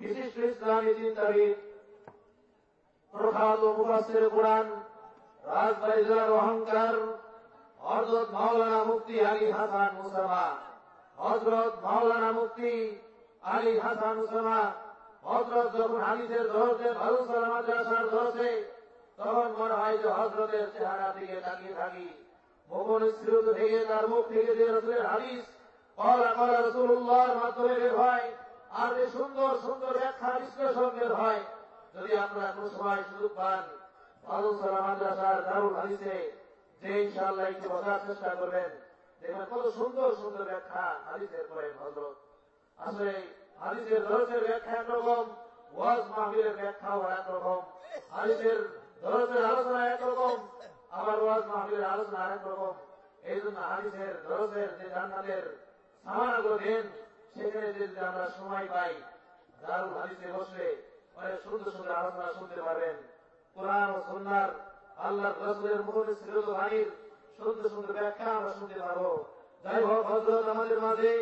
বিশিষ্ট ইসলামী চিন্তাবিদ প্রখ্যাত মুফাসের কোরআন জেলার অহংকার হজরত মাওলানা মুফতি আলী হাসান মুসামা হজরত মাওলানা মুফতি আলী হাসান মুসামা হজরত যখন হাদিসের ধরতে ভালো সালামা মাদ্রাসার ধরছে তখন মনে হয় যে হজরতের চেহারা দিকে তাকিয়ে থাকি। ভবন স্মৃত থেকে তার মুখ থেকে যে রসুলের হাদিস কলা কলা রসুল্লাহর মাধ্যমে বের হয় আর যে সুন্দর সুন্দর ব্যাখ্যা বিশ্লেষণ বের হয়। যদি আমরা কোন সময় সুযোগ পান সালাম মাদ্রাসার দারুল হাদিসে যে ইনশাআল্লাহ একটু বোঝার চেষ্টা করবেন, দেখবেন কত সুন্দর সুন্দর ব্যাখ্যা হাদিসের করেন হজরত আসলে হাদিসের দরসের ব্যাখ্যা একরকম, ওয়াজ মাহবিলের ব্যাখ্যাও একরকম, হাদিসের দরসের আলোচনা একরকম, আবার ওয়াজ মাহবিলের আলোচনা একরকম। এই জন্য হাদিসের দরসের যে জান্নাতের সামানাগুলো দেন সেখানে যদি আমরা সময় পাই। দারুল হাদিসে বসলে অনেক সুন্দর সুন্দর আলোচনা শুনতে পারবেন। কোরআন ও সন্ন্যার আল্লাহ রসুলের মুখে সিরত বাণীর সুন্দর সুন্দর ব্যাখ্যা আমরা শুনতে পারব যাই হোক হজরত আমাদের মাঝে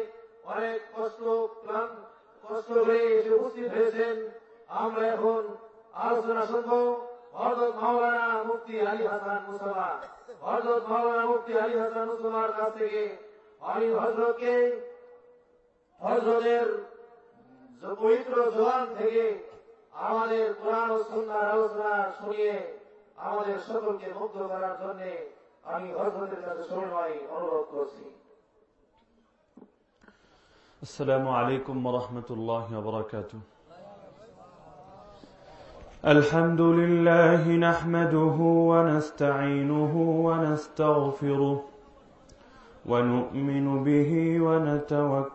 অনেক কষ্ট, ক্লান্ত, কষ্ট হয়ে এসে উপস্থিত হয়েছেন। আমরা এখন আলোচনা শুনব হজরত মাওলানা মুফতি আলী হাসান মুসলমান হজরত মাওলানা মুফতি আলী হাসান মুসলমার কাছ থেকে। আমি হজরতকে হজরতের পবিত্র জোয়ান থেকে আমাদের কোরআন ও সুন্নার আলোচনা শুনিয়ে আমাদের সকলকে মুগ্ধ করার জন্য আমি হজরতের কাছে সময় অনুরোধ করছি السلام عليكم ورحمة الله وبركاته الحمد لله نحمده ونستعينه ونستغفره ونؤمن به ونتوكل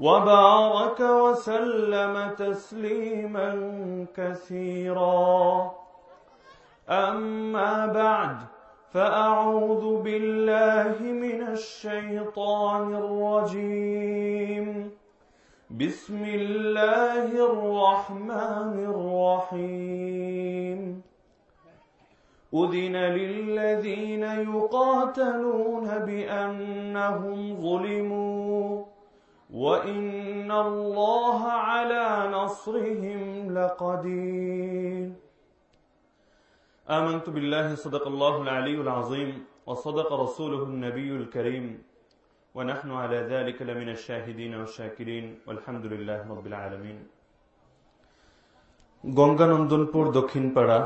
وبارك وسلم تسليما كثيرا. أما بعد فأعوذ بالله من الشيطان الرجيم. بسم الله الرحمن الرحيم. أذن للذين يقاتلون بأنهم ظلموا وإن الله على نصرهم لقدير آمنت بالله صدق الله العلي العظيم وصدق رسوله النبي الكريم ونحن على ذلك لمن الشاهدين والشاكرين والحمد لله رب العالمين গঙ্গানন্দনপুর দক্ষিণপাড়া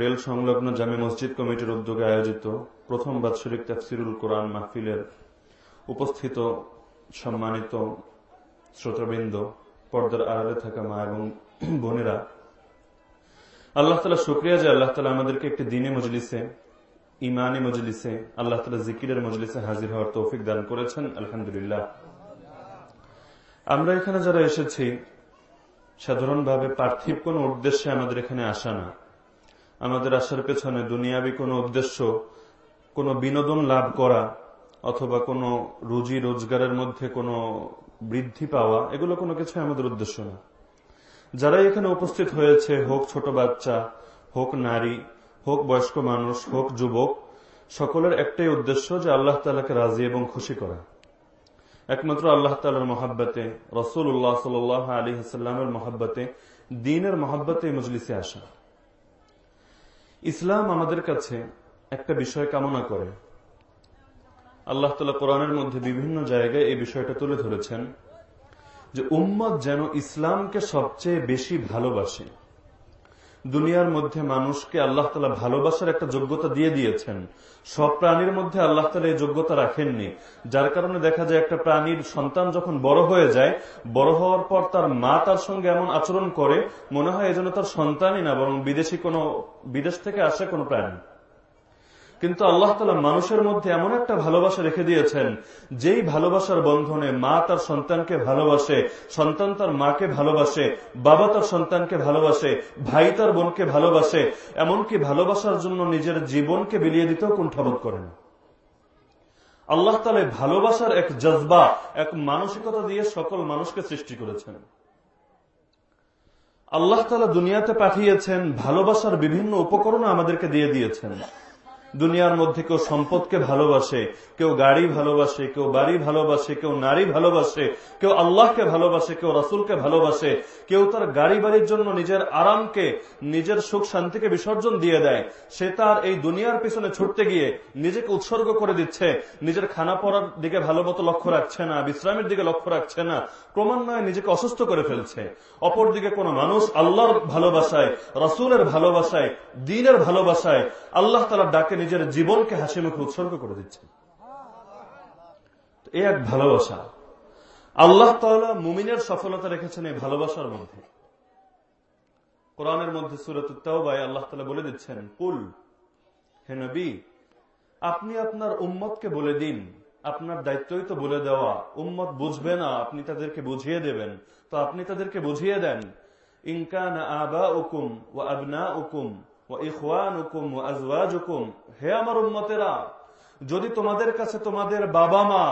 রেল সংলগ্ন জামে মসজিদ কমিটির উদ্যোগে আয়োজিত প্রথম বাৎসরিক তাফসিরুল কোরআন মাহফিলের উপস্থিত সম্মানিত শ্রোতবৃন্দ, পর্দার আড়ালে থাকা মা এবং বোনেরা, আল্লাহ তালা শুক্রিয়া যে আল্লাহ তালা আমাদেরকে একটি দিনে মজলিসে ইমানি মজলিসে, আল্লাহ তালা জিকিরের মজলিসে হাজির হওয়ার তৌফিক দান করেছেন। আলহামদুলিল্লাহ। আমরা এখানে যারা এসেছি, সাধারণভাবে পার্থিব কোন উদ্দেশ্যে আমাদের এখানে আসা না। আমাদের আসার পেছনে দুনিয়াবি কোনো উদ্দেশ্য, কোনো বিনোদন লাভ করা অথবা কোনো রুজি রোজগারের মধ্যে কোনো বৃদ্ধি পাওয়া, এগুলো কোনো কিছু আমাদের উদ্দেশ্য না। যারা এখানে উপস্থিত হয়েছে, হোক ছোট বাচ্চা, হোক নারী, হোক বয়স্ক মানুষ, হোক যুবক, সকলের একটাই উদ্দেশ্য যে আল্লাহ তালাকে রাজি এবং খুশি করা। একমাত্র আল্লাহ তালার মহাব্বাতে রসুল উল্লাহ সাল আলী হাসাল্লামের মহাব্বাতে, দিনের মহাব্বাতে মজলিসে আসা। ইসলাম আমাদের কাছে একটা বিষয় কামনা করে। আল্লাহ তালা কোরআনের মধ্যে বিভিন্ন জায়গায় এই বিষয়টা তুলে ধরেছেন যে উম্মত যেন ইসলামকে সবচেয়ে বেশি ভালোবাসে। দুনিয়ার মধ্যে মানুষকে আল্লাহ তালা ভালোবাসার একটা যোগ্যতা দিয়ে দিয়েছেন। সব প্রাণীর মধ্যে আল্লাহ তালা এই যোগ্যতা রাখেননি। যার কারণে দেখা যায় একটা প্রাণীর সন্তান যখন বড় হয়ে যায়, বড় হওয়ার পর তার মা তার সঙ্গে এমন আচরণ করে, মনে হয় এজন্য তার সন্তানই না, বরং বিদেশি কোনো, বিদেশ থেকে আসে কোনো প্রাণী। কিন্তু আল্লাহ তালা মানুষের মধ্যে এমন একটা ভালোবাসা রেখে দিয়েছেন, যেই ভালোবাসার বন্ধনে মা তার সন্তানকে ভালোবাসে, সন্তান তার মাকে ভালোবাসে, বাবা তার সন্তানকে ভালোবাসে, ভাই তার বোনকে ভালোবাসে, এমনকি ভালোবাসার জন্য নিজের জীবনকে বিলিয়ে দিতেও কুণ্ঠাবোধ করেন। আল্লাহ তালে ভালোবাসার এক জজবা, এক মানসিকতা দিয়ে সকল মানুষকে সৃষ্টি করেছেন। আল্লাহ তালা দুনিয়াতে পাঠিয়েছেন, ভালোবাসার বিভিন্ন উপকরণ আমাদেরকে দিয়ে দিয়েছেন। দুনিয়ার মধ্যে কেউ সম্পদকে ভালোবাসে, কেউ গাড়ি ভালোবাসে, কেউ বাড়ি ভালোবাসে, কেউ নারী ভালোবাসে, কেউ আল্লাহকে ভালোবাসে, কেউ রাসুলকে ভালোবাসে, কেউ তার গাড়ি বাড়ির জন্য নিজের আরামকে, নিজের সুখ শান্তিকে বিসর্জন দিয়ে দেয়। সে তার এই দুনিয়ার পিছনে ছুটতে গিয়ে নিজেকে উৎসর্গ করে দিচ্ছে, নিজের খানা পড়ার দিকে ভালো মতো লক্ষ্য রাখছে না, বিশ্রামের দিকে লক্ষ্য রাখছে না, ক্রমান্বয়ে নিজেকে অসুস্থ করে ফেলছে। অপরদিকে কোন মানুষ আল্লাহর ভালোবাসায়, রাসুলের ভালোবাসায়, দিনের ভালোবাসায়, আল্লাহ তালার ডাকে নিজের জীবনকে হাসি মুখে উৎসর্গ করে দিচ্ছে। এ এক ভালোবাসা। আল্লাহ তালা মুমিনের সফলতা রেখেছেন এই ভালোবাসার মধ্যে। কোরআনের মধ্যে সুরত ভাই আল্লাহ তালা বলে দিচ্ছেন, কুল, হে নবী, আপনি আপনার উম্মতকে বলে দিন। আপনার দায়িত্বই তো বলে দেওয়া। উম্মত বুঝবে না, আপনি তাদেরকে বুঝিয়ে দেবেন। তো আপনি তাদেরকে বুঝিয়ে দেন ইনকান আবা উকুম ও আবনা উকুম হে আমার উন্মতেরা যদি তোমাদের কাছে তোমাদের বাবা মা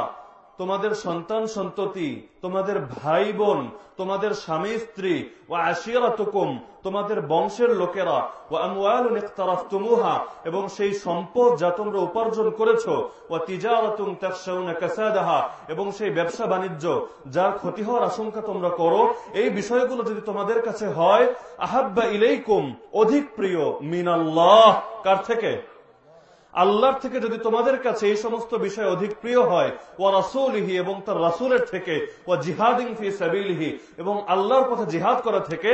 তোমাদের সন্তান সন্ততি, তোমাদের ভাই বোন তোমাদের স্বামী স্ত্রী ও আশিয়াতুকুম তোমাদের বংশের লোকেরা ও আমুহা এবং সেই সম্পদ যা তোমরা উপার্জন করেছ ও কাসাদাহা, এবং সেই ব্যবসা বাণিজ্য যার ক্ষতি হওয়ার আশঙ্কা তোমরা করো, এই বিষয়গুলো যদি তোমাদের কাছে হয়, আহাব্বা ইলেইকুম, অধিক প্রিয়, মিনাল্লাহ। কার থেকে? আল্লাহর থেকে যদি তোমাদের কাছে এই সমস্ত বিষয় অধিক প্রিয় হয় ও রাসুলহি এবং তার রাসুলের থেকে ও জিহাদিং ফি সাবিলহি এবং আল্লাহর পথে জিহাদ করা থেকে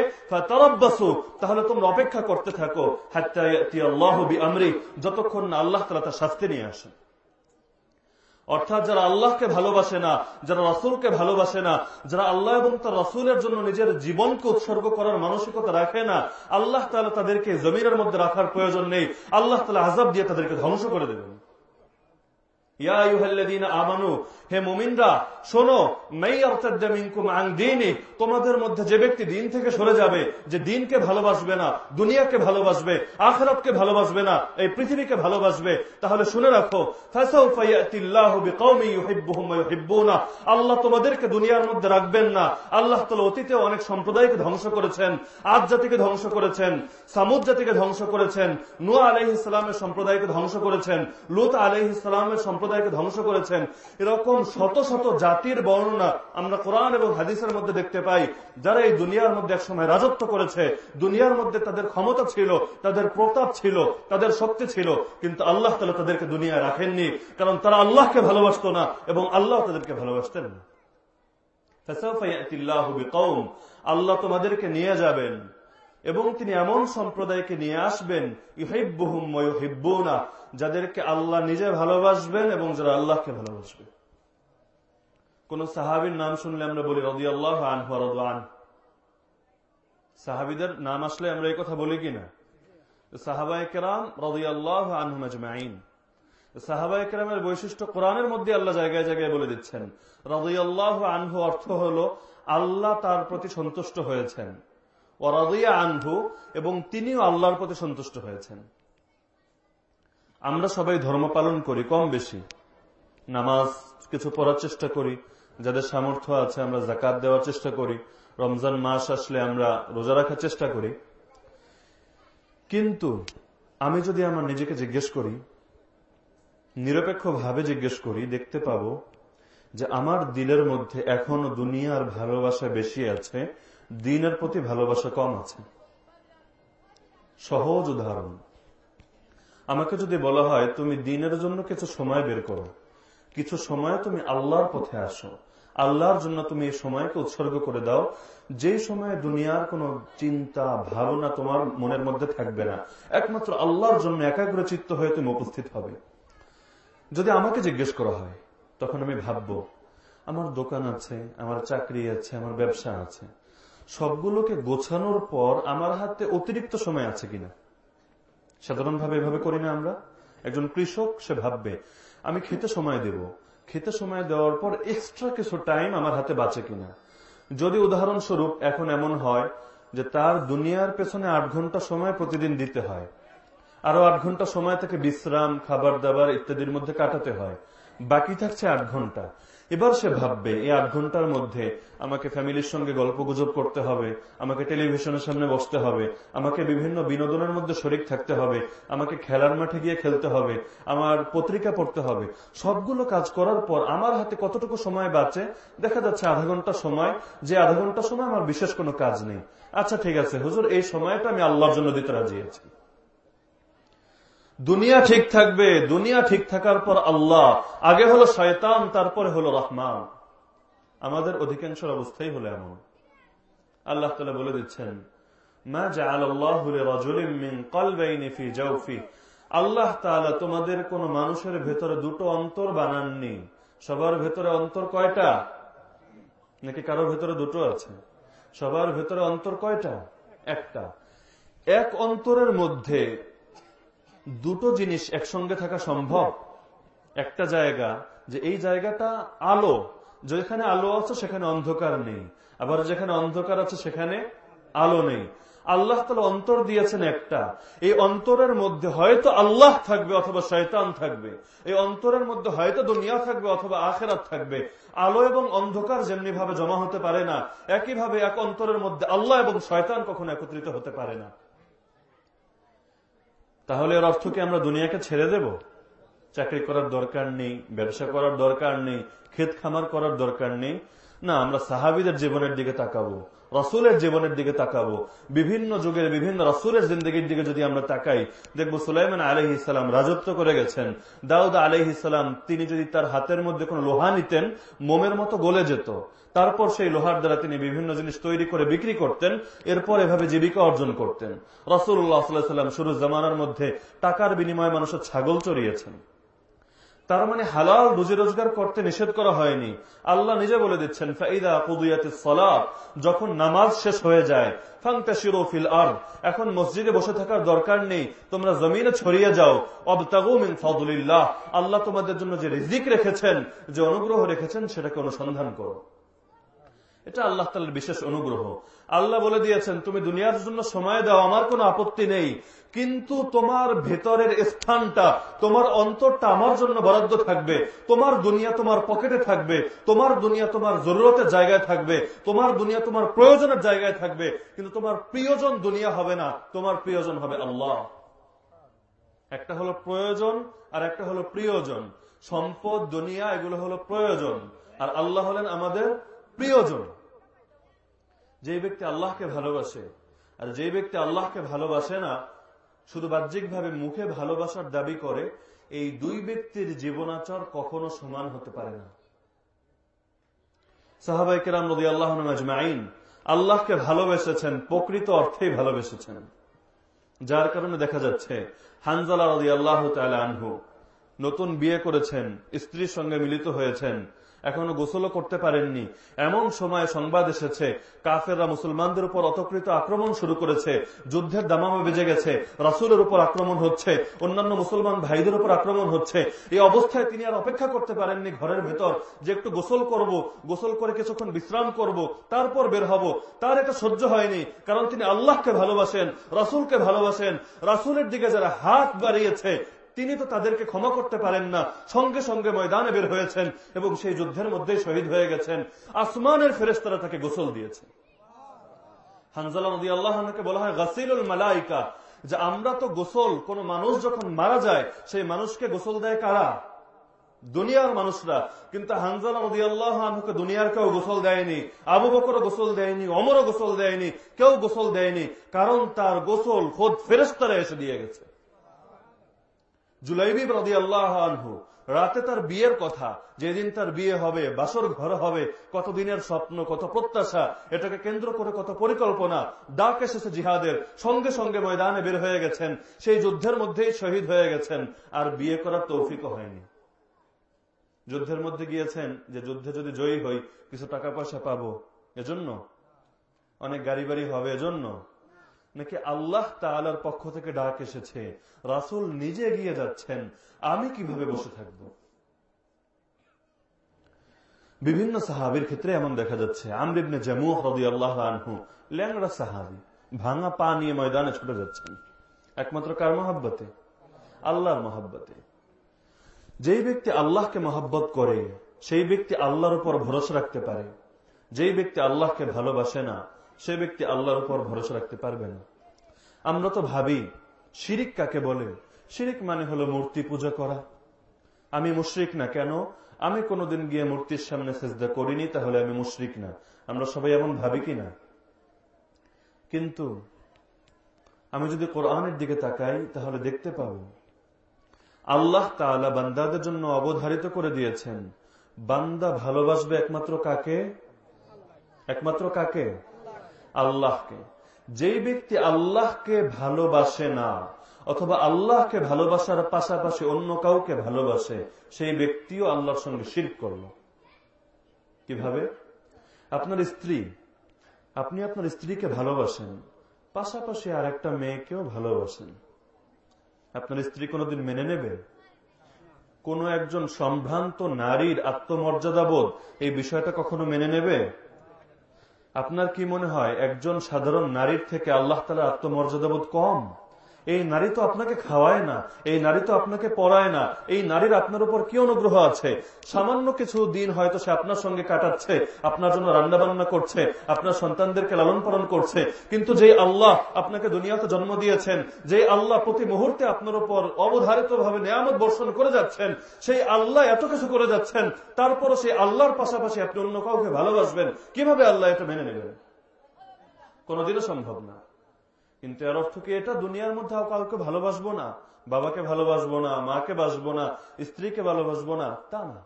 তারাব্বাসু তাহলে তোমরা অপেক্ষা করতে থাকো, হাত্তা আল্লাহ বি আমরি যতক্ষণ না আল্লাহ তালা তার শাস্তি নিয়ে আসেন। অর্থাৎ যারা আল্লাহকে ভালোবাসে না, যারা রাসুলকে ভালোবাসে না, যারা আল্লাহ এবং তার রাসুলের জন্য নিজের জীবনকে উৎসর্গ করার মানসিকতা রাখে না, আল্লাহ তালা তাদেরকে জমিনের মধ্যে রাখার প্রয়োজন নেই। আল্লাহ তালা আজাব দিয়ে তাদেরকে ধ্বংস করে দেবেন। তোমাদের মধ্যে যে ব্যক্তি দিন থেকে সরে যাবে, যে দিনকে ভালোবাসবে না, দুনিয়াকে ভালোবাসবে ভালোবাসবে না, এই পৃথিবীকে ভালোবাসবে, তাহলে শুনে রাখো আল্লাহ তোমাদেরকে দুনিয়ার মধ্যে রাখবেন না, আল্লাহ তালা অতীতে অনেক সম্প্রদায়কে ধ্বংস করেছেন আজ জাতিকে ধ্বংস করেছেন, সামুদ জাতিকে ধ্বংস করেছেন নুয়া আলহ ইসলামের সম্প্রদায়কে ধ্বংস করেছেন, লুত আলহ ইসলামের সম্প্রদায়কে ধ্বংস করেছেন। এরকম শত শত জাতির বর্ণনা আমরা কোরআন এবং হাদিসের মধ্যে দেখতে পাই, যারা এই দুনিয়ার মধ্যে একসময় রাজত্ব করেছে। দুনিয়ার মধ্যে তাদের ক্ষমতা ছিল, তাদের প্রতাপ ছিল, তাদের শক্তি ছিল, কিন্তু আল্লাহ তালা তাদেরকে দুনিয়ায় রাখেননি, কারণ তারা আল্লাহকে ভালোবাসত না এবং আল্লাহ তাদেরকে ভালোবাসতেন না। আল্লাহ তোমাদেরকে নিয়ে যাবেন। এবং তিনি এমন সম্প্রদায়কে নিয়ে আসবেন ইহিব্বুনা যাদেরকে আল্লাহ নিজে ভালোবাসবেন এবং যারা আল্লাহকে ভালোবাসবে। কোন সাহাবির নাম শুনলে আমরা বলি রদি আল্লাহ আন সাহাবিদের নাম আসলে আমরা এই কথা বলি কিনা? সাহাবাই কেরাম রদি আল্লাহ আনহুমাজমাইন সাহাবাই কেরামের বৈশিষ্ট্য কোরআনের মধ্যে আল্লাহ জায়গায় জায়গায় বলে দিচ্ছেন। রদি আল্লাহ আনহু অর্থ হল, আল্লাহ তার প্রতি সন্তুষ্ট হয়েছেন। আনহু, এবং তিনিও আল্লাহর প্রতি সন্তুষ্ট হয়েছেন। আমরা সবাই ধর্ম পালন করি, কম বেশি। নামাজ কিছু পড়ার চেষ্টা করি, যাদের সামর্থ্য আছে আমরা জাকাত দেওয়ার চেষ্টা করি, রমজান মাস আসলে আমরা রোজা রাখার চেষ্টা করি। কিন্তু আমি যদি আমার নিজেকে জিজ্ঞেস করি, নিরপেক্ষভাবে জিজ্ঞেস করি, দেখতে পাব যে আমার দিলের মধ্যে এখনও দুনিয়ার ভালোবাসা বেশি আছে দিনের প্রতি ভালোবাসা কম আছে। সহজ উদাহরণ। আমাকে যদি বলা হয়, তুমি দিনের জন্য কিছু সময় বের করো। কিছু সময় তুমি আল্লাহর পথে আসো। আল্লাহর জন্য তুমি এই সময়কে উৎসর্গ করে দাও। যে সময়ে দুনিয়ার কোন চিন্তা, ভাবনা তোমার মনের মধ্যে থাকবে না, একমাত্র আল্লাহর জন্য একাগ্র চিত্ত হয়ে তুমি উপস্থিত হবে। যদি আমাকে জিজ্ঞেস করা হয়, তখন আমি ভাববো, আমার দোকান আছে, আমার চাকরি আছে, আমার ব্যবসা আছে। সবগুলোকে গোছানোর পর আমার হাতে অতিরিক্ত সময় আছে কিনা? সাধারণভাবে এভাবে করি না আমরা। একজন কৃষক, সে ভাববে, আমি খেতে সময় দেব। খেতে সময় দেওয়ার পর এক্সট্রা কিছু টাইম আমার হাতে বাঁচে কিনা? যদি উদাহরণস্বরূপ এখন এমন হয় যে তার দুনিয়ার পেছনে আট ঘণ্টা সময় প্রতিদিন দিতে হয়, আরও আট ঘণ্টা সময় থেকে বিশ্রাম, খাবার দাবার ইত্যাদির মধ্যে কাটাতে হয়, বাকি থাকছে আট ঘণ্টা। এবার সে ভাববে এই আট ঘণ্টার মধ্যে আমাকে ফ্যামিলির সঙ্গে গল্প গুজব করতে হবে, আমাকে টেলিভিশনের সামনে বসতে হবে, আমাকে বিভিন্ন বিনোদনের মধ্যে শরিক থাকতে হবে, আমাকে খেলার মাঠে গিয়ে খেলতে হবে, আমার পত্রিকা পড়তে হবে। সবগুলো কাজ করার পর আমার হাতে কতটুকু সময় বাঁচে? দেখা যাচ্ছে আধা ঘণ্টা সময়, যে আধা ঘণ্টা সময় আমার বিশেষ কোনো কাজ নেই। আচ্ছা ঠিক আছে, হুজুর, এই সময়টা আমি আল্লাহর জন্য দিতে রাজি আছি। দুনিয়া ঠিক থাকবে, দুনিয়া ঠিক থাকার পর আল্লাহ, আগে হলো শয়তান, তারপরে হলো রহমান। আমাদের অধিকাংশের অবস্থাই হলো এমন। আল্লাহ তালা বলে দিচ্ছেন আল্লাহ তালা তোমাদের কোন মানুষের ভেতরে দুটো অন্তর বানাননি। সবার ভেতরে অন্তর কয়টা? নাকি কারোর ভেতরে দুটো আছে? সবার ভেতরে অন্তর কয়টা? একটা। এক অন্তরের মধ্যে দুটো জিনিস একসঙ্গে থাকা সম্ভব। একটা জায়গা যে এই জায়গাটা আলো, যেখানে আলো আছে সেখানে অন্ধকার নেই। আবার যেখানে অন্ধকার আছে সেখানে আলো নেই। আল্লাহ তালা অন্তর দিয়েছেন একটা। এই অন্তরের মধ্যে হয়তো আল্লাহ থাকবে অথবা শয়তান থাকবে। এই অন্তরের মধ্যে হয়তো দুনিয়া থাকবে অথবা আখেরাত থাকবে। আলো এবং অন্ধকার যেমনি ভাবে জমা হতে পারে না, একইভাবে এক অন্তরের মধ্যে আল্লাহ এবং শয়তান কখনো একত্রিত হতে পারে না। তাহলে এর অর্থ কি আমরা দুনিয়াকে ছেড়ে দেব? চাকরি করার দরকার নেই, ব্যবসা করার দরকার নেই, ক্ষেত খামার করার দরকার নেই। না, আমরা সাহাবিদের জীবনের দিকে তাকাবো। রসুলের জীবনের দিকে তাকাবো। বিভিন্ন যুগের বিভিন্ন রসুলের জিন্দগির দিকে যদি আমরা তাকাই, দেখব সুলাইমান আলহ ইসলাম রাজত্ব করে গেছেন। দাউদ আলহ ইসলাম তিনি যদি তার হাতের মধ্যে কোনো লোহা নিতেন, মোমের মতো গলে যেত। তারপর সেই লোহার দ্বারা তিনি বিভিন্ন জিনিস তৈরি করে বিক্রি করতেন, এরপর এভাবে জীবিকা অর্জন করতেন। রসুল্লাহ সাল্লাম শুরু জামানার মধ্যে টাকার বিনিময়ে মানুষের ছাগল চড়িয়েছেন। তার মানে হালাল রুজি রোজগার করতে নিষেধ করা হয়নি। আল্লাহ নিজে বলে দিচ্ছেন, ফাইদা যখন নামাজ শেষ হয়ে যায় ফাংতাশিরোফিল আর এখন মসজিদে বসে থাকার দরকার নেই, তোমরা জমিনে ছড়িয়ে যাও অবতাগুমিন ফদুলিল্লাহ আল্লাহ তোমাদের জন্য যে রিজিক রেখেছেন, যে অনুগ্রহ রেখেছেন, সেটাকে অনুসন্ধান করো। এটা আল্লাহ তালের বিশেষ অনুগ্রহ। আল্লাহ বলে দিয়েছেন, তুমি দুনিয়ার জন্য সময় দাও, আমার কোনো আপত্তি নেই। কিন্তু তোমার ভেতরের স্থানটা, তোমার অন্তরটা আমার জন্য বরাদ্দ থাকবে। তোমার দুনিয়া তোমার পকেটে থাকবে। তোমার দুনিয়া তোমার জরুরতের জায়গায় থাকবে। তোমার দুনিয়া তোমার প্রয়োজনের জায়গায় থাকবে। কিন্তু তোমার প্রিয়জন দুনিয়া হবে না। তোমার প্রিয়জন হবে আল্লাহ। একটা হলো প্রয়োজন আর একটা হলো প্রিয়জন। সম্পদ, দুনিয়া, এগুলো হলো প্রয়োজন। আর আল্লাহ হলেন আমাদের প্রিয়জন। যে ব্যক্তি আল্লাহকে ভালোবাসে, আর যে ব্যক্তি আল্লাহকে ভালোবাসে না, শুধু বাহ্যিকভাবে মুখে ভালোবাসার দাবি করে, এই দুই ব্যক্তির জীবনাচর কখনো সমান হতে পারে না। সাহাবাইকেরাম নদী আল্লাহ আজমাইন আল্লাহকে ভালোবেসেছেন, প্রকৃত অর্থেই ভালোবেসেছেন। যার কারণে দেখা যাচ্ছে, হানজালা রদি আল্লাহ আনহু নতুন বিয়ে করেছেন, স্ত্রীর সঙ্গে মিলিত হয়েছেন এখনও গোসলও করতে পারেননি। এমন সময় সংবাদ এসেছে, কাফেররা মুসলমানদের উপর অতকৃত আক্রমণ শুরু করেছে, যুদ্ধের দামামে বেজে গেছে, রাসুলের উপর আক্রমণ হচ্ছে, অন্যান্য মুসলমান ভাইদের উপর আক্রমণ হচ্ছে। এই অবস্থায় তিনি আর অপেক্ষা করতে পারেননি ঘরের ভেতর যে একটু গোসল করব, গোসল করে কিছুক্ষণ বিশ্রাম করব, তারপর বের হব। তার এটা সহ্য হয়নি, কারণ তিনি আল্লাহকে ভালোবাসেন, রাসুলকে ভালোবাসেন। রাসুলের দিকে যারা হাত বাড়িয়েছে তিনি তো তাদেরকে ক্ষমা করতে পারেন না। সঙ্গে সঙ্গে ময়দানে বের হয়েছেন এবং সেই যুদ্ধের মধ্যে শহীদ হয়ে গেছেন। আসমানের ফেরেস্তারা তাকে গোসল দিয়েছে। বলা হয়, গাসিলুল মালাইকা যে আমরা তো গোসল, কোন মানুষ যখন মারা যায়, সেই মানুষকে গোসল দেয় কারা? দুনিয়ার মানুষরা। কিন্তু হানজালা নদী আল্লাহ দুনিয়ার কেউ গোসল দেয়নি, আবু বকর গোসল দেয়নি অমরও গোসল দেয়নি, কেউ গোসল দেয়নি, কারণ তার গোসল খোদ ফেরেস্তারা এসে দিয়ে গেছে। জুলাইবি রদি আল্লাহ আনহু, রাতে তার বিয়ের কথা, যেদিন তার বিয়ে হবে, বাসর ঘর হবে, কত দিনের স্বপ্ন, কত প্রত্যাশা, এটাকে কেন্দ্র করে কত পরিকল্পনা, ডাক এসেছে জিহাদের, সঙ্গে সঙ্গে ময়দানে বের হয়ে গেছেন, সেই যুদ্ধের মধ্যেই শহীদ হয়ে গেছেন, আর বিয়ে করার তৌফিকও হয়নি। যুদ্ধের মধ্যে গিয়েছেন, যে যুদ্ধে যদি জয়ী হই, কিছু টাকা পয়সা পাবো, এজন্য? অনেক গাড়ি বাড়ি হবে, এজন্য? নাকি আল্লাহ তালার পক্ষ থেকে ডাক এসেছে? রাসুল নিজে এগিয়ে যাচ্ছেন। আমি কীভাবে বসে থাকব? বিভিন্ন সাহাবির ক্ষেত্রে এমন দেখা যাচ্ছে। আমরিবনে জামু হদি আল্লাহ আনহু ল্যাংরা সাহাবি, ভাঙা পা নিয়ে ময়দানে ছুটে যাচ্ছেন। একমাত্র কার মহাব্বতে? আল্লাহর মহাব্বতে। যেই ব্যক্তি আল্লাহকে মহাব্বত করে, সেই ব্যক্তি আল্লাহর উপর ভরসা রাখতে পারে। যেই ব্যক্তি আল্লাহকে ভালোবাসে না সে ব্যক্তি আল্লাহর উপর ভরসা রাখতে পারবে না। আমরা তো ভাবি, শিরিক কাকে বলে? শিরিক মানে হলো মূর্তি পূজা করা। আমি মুশরিক না কেন? আমি কোনোদিন গিয়ে মূর্তির সামনে সেজদা করিনি, তাহলে আমি মুশরিক না। আমরা সবাই এমন ভাবি কি না? কিন্তু আমি যদি কোরআনের দিকে তাকাই, তাহলে দেখতে পাব, আল্লাহ তাআলা বান্দাদের জন্য অবধারিত করে দিয়েছেন, বান্দা ভালোবাসবে একমাত্র কাকে? একমাত্র কাকে? আল্লাহকে। যেই ব্যক্তি আল্লাহকে ভালোবাসে না, অথবা আল্লাহকে ভালোবাসার পাশাপাশি অন্য কাউকে ভালোবাসে, সেই ব্যক্তিও আল্লাহর সঙ্গে শির করল। কীভাবে? আপনার স্ত্রী, আপনি আপনার স্ত্রীকে ভালোবাসেন, পাশাপাশি আর একটা মেয়েকেও ভালোবাসেন। আপনার স্ত্রী কোনোদিন মেনে নেবে? কোন একজন সম্ভ্রান্ত নারীর আত্মমর্যাদাবোধ এই বিষয়টা কখনো মেনে নেবে? আপনার কি মনে হয় একজন সাধারণ নারীর থেকে আল্লাহ তালা আত্মমর্যাদাবোধ কম? এই নারী তো আপনাকে খাওয়ায় না, এই নারী তো আপনাকে পড়ায় না, এই নারীর আপনার উপর কি অনুগ্রহ আছে? সামান্য কিছু দিন হয়তো সে আপনার সঙ্গে কাটাচ্ছে, আপনার জন্য রান্না বান্না করছে, আপনার সন্তানদেরকে লালন পালন করছে, কিন্তু যে আল্লাহ আপনাকে দুনিয়াতে জন্ম দিয়েছেন যে আল্লাহ প্রতি মুহূর্তে আপনার উপর অবধারিত ভাবে নিয়ামত বর্ষণ করে যাচ্ছেন, সেই আল্লাহ এত কিছু করে যাচ্ছেন, তারপরও সেই আল্লাহর পাশাপাশি আপনি অন্য কাউকে ভালোবাসবেন, কীভাবে আল্লাহ এটা মেনে নেবেন? কোনোদিনও সম্ভব না। কিন্তু এর অর্থ কি? এটা দুনিয়ার মধ্যে কাউকে ভালোবাসবো না, বাবাকে ভালোবাসবো না, মাকে বাসবো না, স্ত্রীকে ভালোবাসবো না, তা না।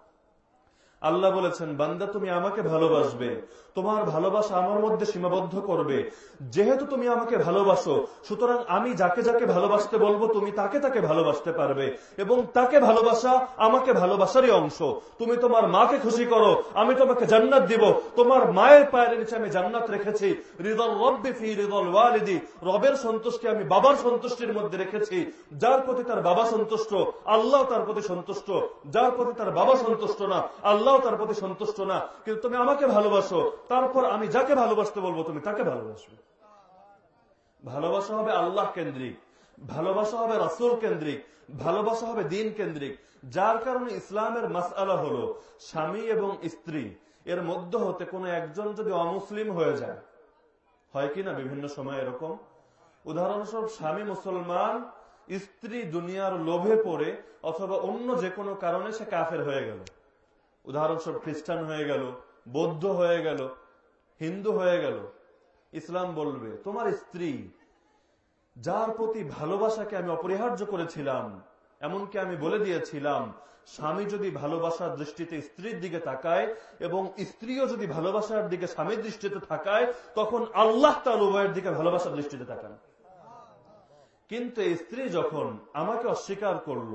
আল্লাহ বলেছেন, বান্দা তুমি আমাকে ভালোবাসবে তোমার ভালোবাসা আমার মধ্যে সীমাবদ্ধ করবে। যেহেতু তুমি আমাকে ভালোবাসো, সুতরাং আমি যাকে যাকে ভালোবাসতে বলব, তুমি তাকে তাকে ভালোবাসতে পারবে। এবং তাকে ভালোবাসা আমাকে ভালোবাসারই অংশ। তুমি তোমার মাকে খুশি করো, আমি তোমাকে জান্নাত দিব। তোমার মায়ের পায়ের নিচে আমি জান্নাত রেখেছি। হৃদল রব্বি ফি হৃদল ওয়ালিদি। রবের সন্তুষ্টি আমি বাবার সন্তুষ্টির মধ্যে রেখেছি। যার প্রতি তার বাবা সন্তুষ্ট, আল্লাহ তার প্রতি সন্তুষ্ট। যার প্রতি তার বাবা সন্তুষ্ট না, আল্লাহ তার প্রতি সন্তুষ্ট না। কিন্তু তুমি আমাকে ভালোবাসো তারপর আমি যাকে ভালোবাসতে বলব তুমি তাকে ভালোবাসবে। ভালোবাসা হবে আল্লাহ কেন্দ্রিক, ভালোবাসা হবে রাসুল কেন্দ্রিক, ভালোবাসা হবে দিন কেন্দ্রিক। যার কারণে ইসলামের মাসআলা হলো স্বামী এবং স্ত্রী। এর মধ্যে হতে কোনো একজন যদি অমুসলিম হয়ে যায়, হয় কি না? বিভিন্ন সময় এরকম। উদাহরণস্বরূপ স্বামী মুসলমান, স্ত্রী দুনিয়ার লোভে পড়ে অথবা অন্য যে কোনো কারণে সে কাফের হয়ে গেল। উদাহরণস্বরূপ খ্রিস্টান হয়ে গেল বৌদ্ধ হয়ে গেল, হিন্দু হয়ে গেল, ইসলাম বলবে, তোমার স্ত্রী যার প্রতি ভালোবাসাকে আমি অপরিহার্য করেছিলাম, এমনকি আমি বলে দিয়েছিলাম, স্বামী যদি ভালোবাসার দৃষ্টিতে স্ত্রীর দিকে তাকায় এবং স্ত্রীও যদি ভালোবাসার দিকে স্বামীর দৃষ্টিতে থাকায় তখন আল্লাহ তার উভয়ের দিকে ভালোবাসার দৃষ্টিতে তাকান। কিন্তু স্ত্রী যখন আমাকে অস্বীকার করল,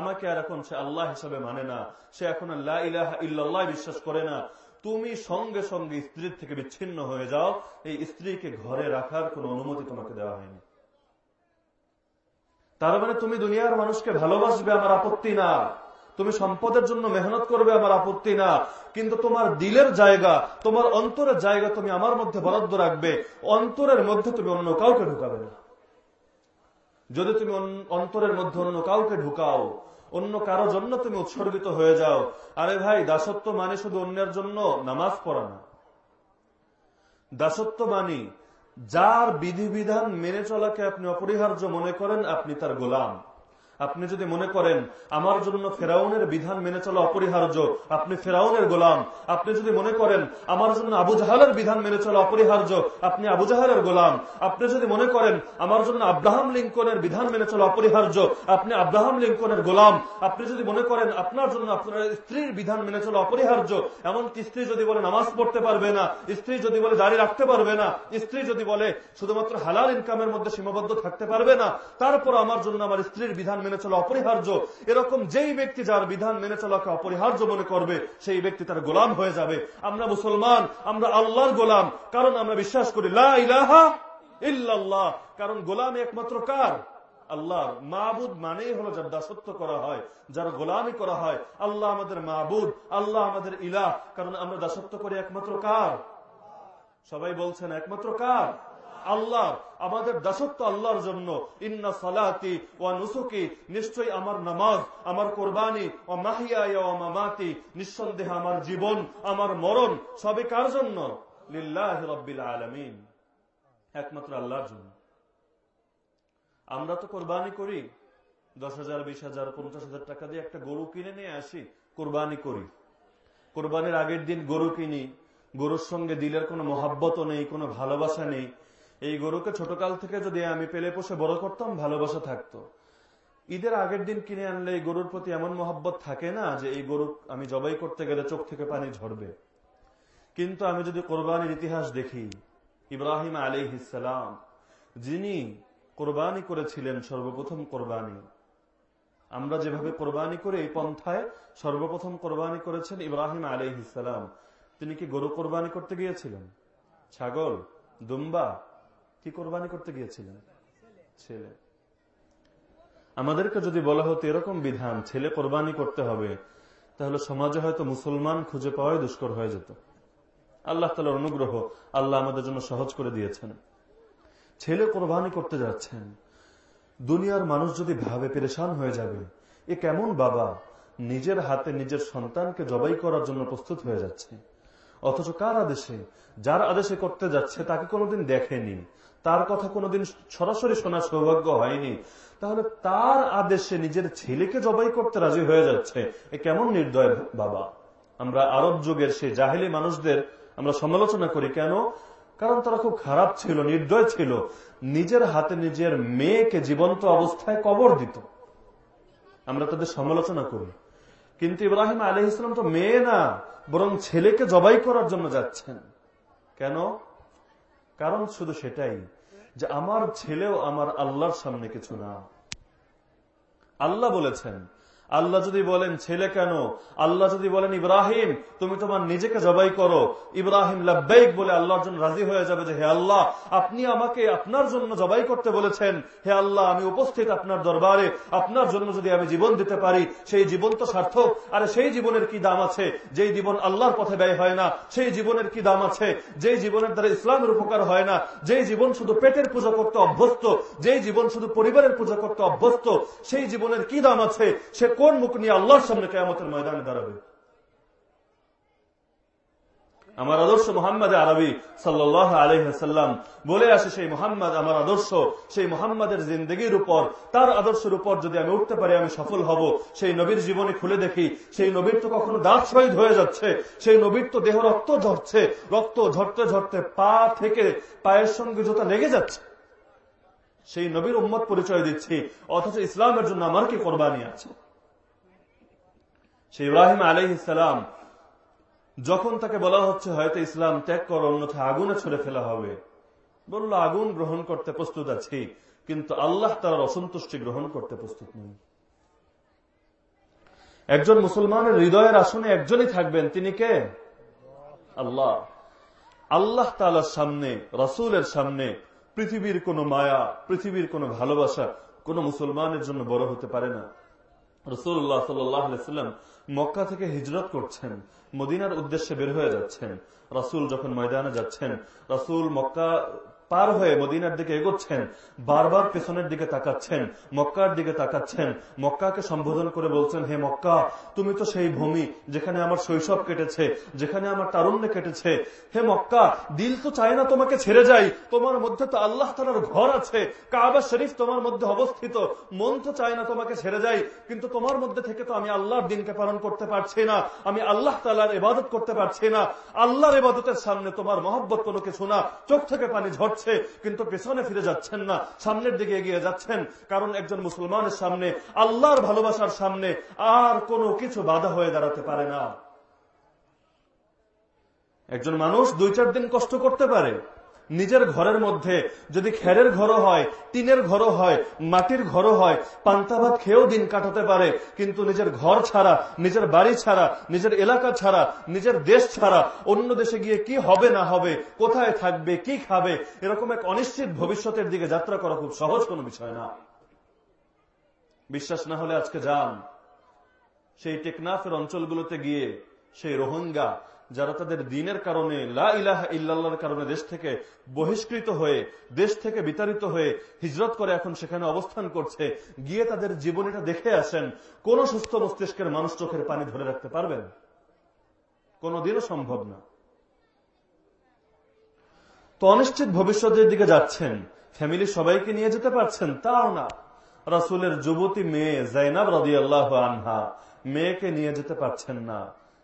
আমাকে আর এখন সে আল্লাহ হিসাবে মানে না, সে এখন আল্লাহ ইল্লাহ বিশ্বাস করে না তুমি সঙ্গে সঙ্গে স্ত্রীর থেকে বিচ্ছিন্ন হয়ে যাও। এই স্ত্রীকে ঘরে রাখার কোন অনুমতি তোমাকে দেওয়া হয়নি। তার মানে তুমি দুনিয়ার মানুষকে ভালোবাসবে, আমার আপত্তি না। তুমি সম্পদের জন্য মেহনত করবে, আমার আপত্তি না। কিন্তু তোমার দিলের জায়গা, তোমার অন্তরের জায়গা তুমি আমার মধ্যে বরাদ্দ রাখবে। অন্তরের মধ্যে তুমি অন্য কাউকে ঢুকাবে না। যদি তুমি অন্তরের মধ্যে অন্য কাউকে ঢুকাও অন্য কারও জন্য তুমি উৎসর্গিত হয়ে যাও। আরে ভাই, দাসত্ব মানে শুধু অন্যের জন্য নামাজ পড়া না। দাসত্ব মানে যার বিধিবিধান মেনে চলাকে আপনি অপরিহার্য মনে করেন, আপনি তার গোলাম। আপনি যদি মনে করেন, আমার জন্য ফেরাউনের বিধান মেনে চলা অপরিহার্য, আপনি ফেরাউনের গোলাম। আপনি যদি মনে করেন, আমার জন্য আবু জাহালের বিধান মেনে চলা অপরিহার্য, আপনি আবু জাহালের গোলাম। আপনি যদি মনে করেন, আমার জন্য আব্রাহাম লিঙ্কনের বিধান মেনে চলা অপরিহার্য, আপনি আব্রাহাম লিঙ্কনের গোলাম। আপনি যদি মনে করেন, আপনার জন্য আপনার স্ত্রীর বিধান মেনে চলা অপরিহার্য, এমনকি স্ত্রী যদি বলে নামাজ পড়তে পারবে না, স্ত্রী যদি বলে দাঁড়িয়ে রাখতে পারবে না, স্ত্রী যদি বলে শুধুমাত্র হালাল ইনকামের মধ্যে সীমাবদ্ধ থাকতে পারবে না তারপর আমার জন্য আমার স্ত্রীর বিধান মেনে চলা অপরিহার্য, এরকম যেই ব্যক্তি যার বিধান মেনে চলাকে অপরিহার্য মনে করবে, সেই ব্যক্তি তার গোলাম হয়ে যাবে। আমরা মুসলমান, আমরা আল্লাহর গোলাম, কারণ আমরা বিশ্বাস করি, লা ইলাহা ইল্লাল্লাহ। কারণ গোলাম একমাত্র কার? আল্লাহর। মাহবুদ মানেই হলো যার দাসত্ব করা হয়, যার গোলামি করা হয়। আল্লাহ আমাদের মাহবুদ আল্লাহ আমাদের ইলাহ। কারণ আমরা দাসত্ব করি একমাত্র কার? সবাই বলছেন, একমাত্র কার? আল্লাহ আমাদের দাসত্ব আল্লাহর জন্য। ইন্না সালাতি ও নুসুকি, নিশ্চয়ই আমার নামাজ, আমার কোরবানি ও মাহিয়া ও মামাতি, নিঃসন্দেহে আমার জীবন, আমার মরণ, সবই কার জন্য? একমাত্র আল্লাহর জন্য। আমরা তো কোরবানি করি। দশ হাজার, বিশ হাজার, পঞ্চাশ হাজার টাকা দিয়ে একটা গরু কিনে নিয়ে আসি, কোরবানি করি। কোরবানির আগের দিন গরু কিনি। গরুর সঙ্গে দিলের কোনো মহাব্বত নেই, কোনো ভালোবাসা নেই। এই গরুকে ছোটকাল থেকে যদি আমি পেলে পোষে বড় করতাম, ভালোবাসা থাকতো। ঈদের আগের দিন কিনে আনলে এই গরুর প্রতি এমন মহাব্বত থাকে না যে এই গরু আমি জবাই করতে গেলে চোখ থেকে পানি ঝরবে। কিন্তু আমি যদি কোরবানির ইতিহাস দেখি, ইব্রাহিম আলী ইসালাম যিনি কোরবানি করেছিলেন সর্বপ্রথম কোরবানি, আমরা যেভাবে কোরবানি করে এই পন্থায় সর্বপ্রথম কোরবানি করেছেন ইব্রাহিম আলী ইসালাম তিনি কি গরু কোরবানি করতে গিয়েছিলেন? ছাগল? দুম্বা? কি কোরবানি করতে গিয়েছিলেন? ছেলে। আমাদেরকে যদি বলা হতো এরকম বিধান, ছেলে কোরবানি করতে হবে, তাহলে সমাজে হয়তো মুসলমান খুঁজে পাওয়াই দুষ্কর হয়ে যেত। আল্লাহ তালার অনুগ্রহ আল্লাহ আমাদের জন্য সহজ করে দিয়েছেন। ছেলে কোরবানি করতে যাচ্ছেন। দুনিয়ার মানুষ যদি ভাবে পেরেশান হয়ে যাবে, এ কেমন বাবা? নিজের হাতে নিজের সন্তানকে জবাই করার জন্য প্রস্তুত হয়ে যাচ্ছে। অথচ কার আদেশে? যার আদেশে করতে যাচ্ছে, তাকে কোনোদিন দেখেনি। তার কথা কোনোদিন সরাসরি শোনার সৌভাগ্য হয়নি। তাহলে তার আদেশে নিজের ছেলেকে জবাই করতে রাজি হয়ে যাচ্ছে। এ কেমন নির্দয় বাবা? আমরা আরব যুগের সেই জাহেলি মানুষদের আমরা সমালোচনা করি কেন? কারণ তারা খুব খারাপ ছিল, নির্দয় ছিল। নিজের হাতে নিজের মেয়েকে জীবন্ত অবস্থায় কবর দিত। আমরা তাদের সমালোচনা করি। কিন্তু ইব্রাহিম আলহ ইসলাম তো মেয়ে না, বরং ছেলেকে জবাই করার জন্য যাচ্ছেন। কেন? কারণ শুধু সেটাই যে আমার ছেলেও আমার আল্লাহর সামনে কিছু না। আল্লাহ বলেছেন আল্লাহ যদি বলেন, ছেলে কেন? আল্লাহ যদি বলেন, ইব্রাহিম, তুমি তোমার নিজেকে জবাই করো। ইব্রাহিম লাব্বাইক বলে আল্লাহর জন্য রাজি হয়ে যাবে যে, হে আল্লাহ, আপনি আমাকে আপনার জন্য জবাই করতে বলেছেন। হে আল্লাহ, আমি উপস্থিত আপনার দরবারে। আপনার জন্য যদি আমি জীবন দিতে পারি, সেই জীবন তো সার্থক। আরে সেই জীবনের কি দাম আছে? যেই জীবন আল্লাহর পথে ব্যয় হয় না, সেই জীবনের কি দাম আছে? যেই জীবনের দ্বারা ইসলামের উপকার হয় না, যেই জীবন শুধু পেটের পূজা করতে অভ্যস্ত, যেই জীবন শুধু পরিবারের পূজা করতে অভ্যস্ত, সেই জীবনের কি দাম আছে? সে কোন মুখ নিয়ে আল্লাহর সামনে কেয়ামতের ময়দানে দাঁড়াবে? আমার আদর্শ মোহাম্মদ আরবি সাল্লাহ আলহাম বলে আসে, সেই মোহাম্মদ আমার আদর্শ, সেই মোহাম্মদের জিন্দগির উপর, তার আদর্শের উপর যদি আমি উঠতে পারি, আমি সফল হব। সেই নবীর জীবনে খুলে দেখি, সেই নবীর তো কখনো দাঁত শহীদ হয়ে যাচ্ছে, সেই নবীর তো দেহ রক্ত ঝরছে, রক্ত ঝরতে ঝরতে পা থেকে পায়ের সঙ্গে জোতা লেগে যাচ্ছে। সেই নবীর উম্মত পরিচয় দিচ্ছি, অথচ ইসলামের জন্য আমার কি কোরবানি আছে? সে ইব্রাহিম আলহ ইসলাম যখন তাকে বলা হচ্ছে, হয়তো ইসলাম ত্যাগ কর অন্যথা আগুনে ছড়ে ফেলা হবে। বলল, আগুন গ্রহণ করতে প্রস্তুত আছি, কিন্তু আল্লাহ তার অসন্তুষ্টি গ্রহণ করতে প্রস্তুত নেই। একজন মুসলমানের হৃদয়ের আসনে একজনই থাকবেন, তিনি কে? আল্লাহ। আল্লাহ তালার সামনে, রসুলের সামনে পৃথিবীর কোন মায়া, পৃথিবীর কোন ভালোবাসা কোন মুসলমানের জন্য বড় হতে পারে না। রসুল্লাহ সাল্লাম মক্কা থেকে হিজরত করছেন, মদিনার উদ্দেশ্যে বের হয়ে যাচ্ছেন। রাসুল যখন ময়দানে যাচ্ছেন, রাসুল মক্কা পার হয়ে মদিনার দিকে এগোচ্ছেন, বারবার পেছনের দিকে তাকাচ্ছেন, মক্কার দিকে তাকাচ্ছেন, মক্কাকে সম্বোধন করে বলছেন, হে মক্কা, তুমি তো সেই ভূমি যেখানে আমার শৈশব কেটেছে, যেখানে আমার তারুণ্য কেটেছে। হে মক্কা, দিল তো চায় না তোমাকে ছেড়ে যাই, তোমার মধ্যে তো আল্লাহ তালার ঘর আছে, কাবা শরীফ তোমার মধ্যে অবস্থিত, মন তো চায় না তোমাকে ছেড়ে যাই, কিন্তু তোমার মধ্যে থেকে তো আমি আল্লাহর দিনকে পালন করতে পারছি না, আমি আল্লাহ তালার ইবাদত করতে পারছি না, আল্লাহর ইবাদতের সামনে তোমার মহব্বত কোনো কিছু না, চোখ থেকে পানি ঝরছে কিন্তু পেছনে ফিরে যাচ্ছেন না, সামনের দিকে এগিয়ে যাচ্ছেন। কারণ একজন মুসলমানের সামনে, আল্লাহর ভালোবাসার সামনে আর কোনো কিছু বাধা হয়ে দাঁড়াতে পারে না। একজন মানুষ দুই চার দিন কষ্ট করতে পারে নিজের ঘরের মধ্যে যদি খেরের ঘরও হয়, টিনের ঘরও হয়, মাটির ঘরও হয় পান্তাভাত খেয়েও দিন কাটাতে পারে, কিন্তু নিজের ঘর ছাড়া, নিজের বাড়ি ছাড়া, নিজের এলাকা ছাড়া, নিজের দেশ ছাড়া অন্য দেশে গিয়ে কি হবে না হবে, কোথায় থাকবে, কি খাবে, এরকম এক অনিশ্চিত ভবিষ্যতের দিকে যাত্রা করা খুব সহজ কোনো বিষয় না। বিশ্বাস না হলে আজকে যান। সেই টেকনাফের অঞ্চলগুলোতে গিয়ে সেই রোহিঙ্গা যারা তাদের দিনের কারণে লা ইলাহা ইল্লাল্লাহর কারণে দেশ থেকে বহিষ্কৃত হয়ে, দেশ থেকে বিতাড়িত হয়ে হিজরত করে এখন সেখানে অবস্থান করছে, গিয়ে তাদের জীবনীটা দেখে আসেন, কোন সুস্থ মস্তিষ্কের মানুষ চোখের পানি ধরে রাখতে পারবেন? কোনদিনও সম্ভব না। তো অনিশ্চিত ভবিষ্যতের দিকে যাচ্ছেন, ফ্যামিলি সবাইকে নিয়ে যেতে পারছেন, তাও না। রাসুলের যুবতী মেয়ে জাইনাব রাজি আনহা মেয়েকে নিয়ে যেতে পারছেন না।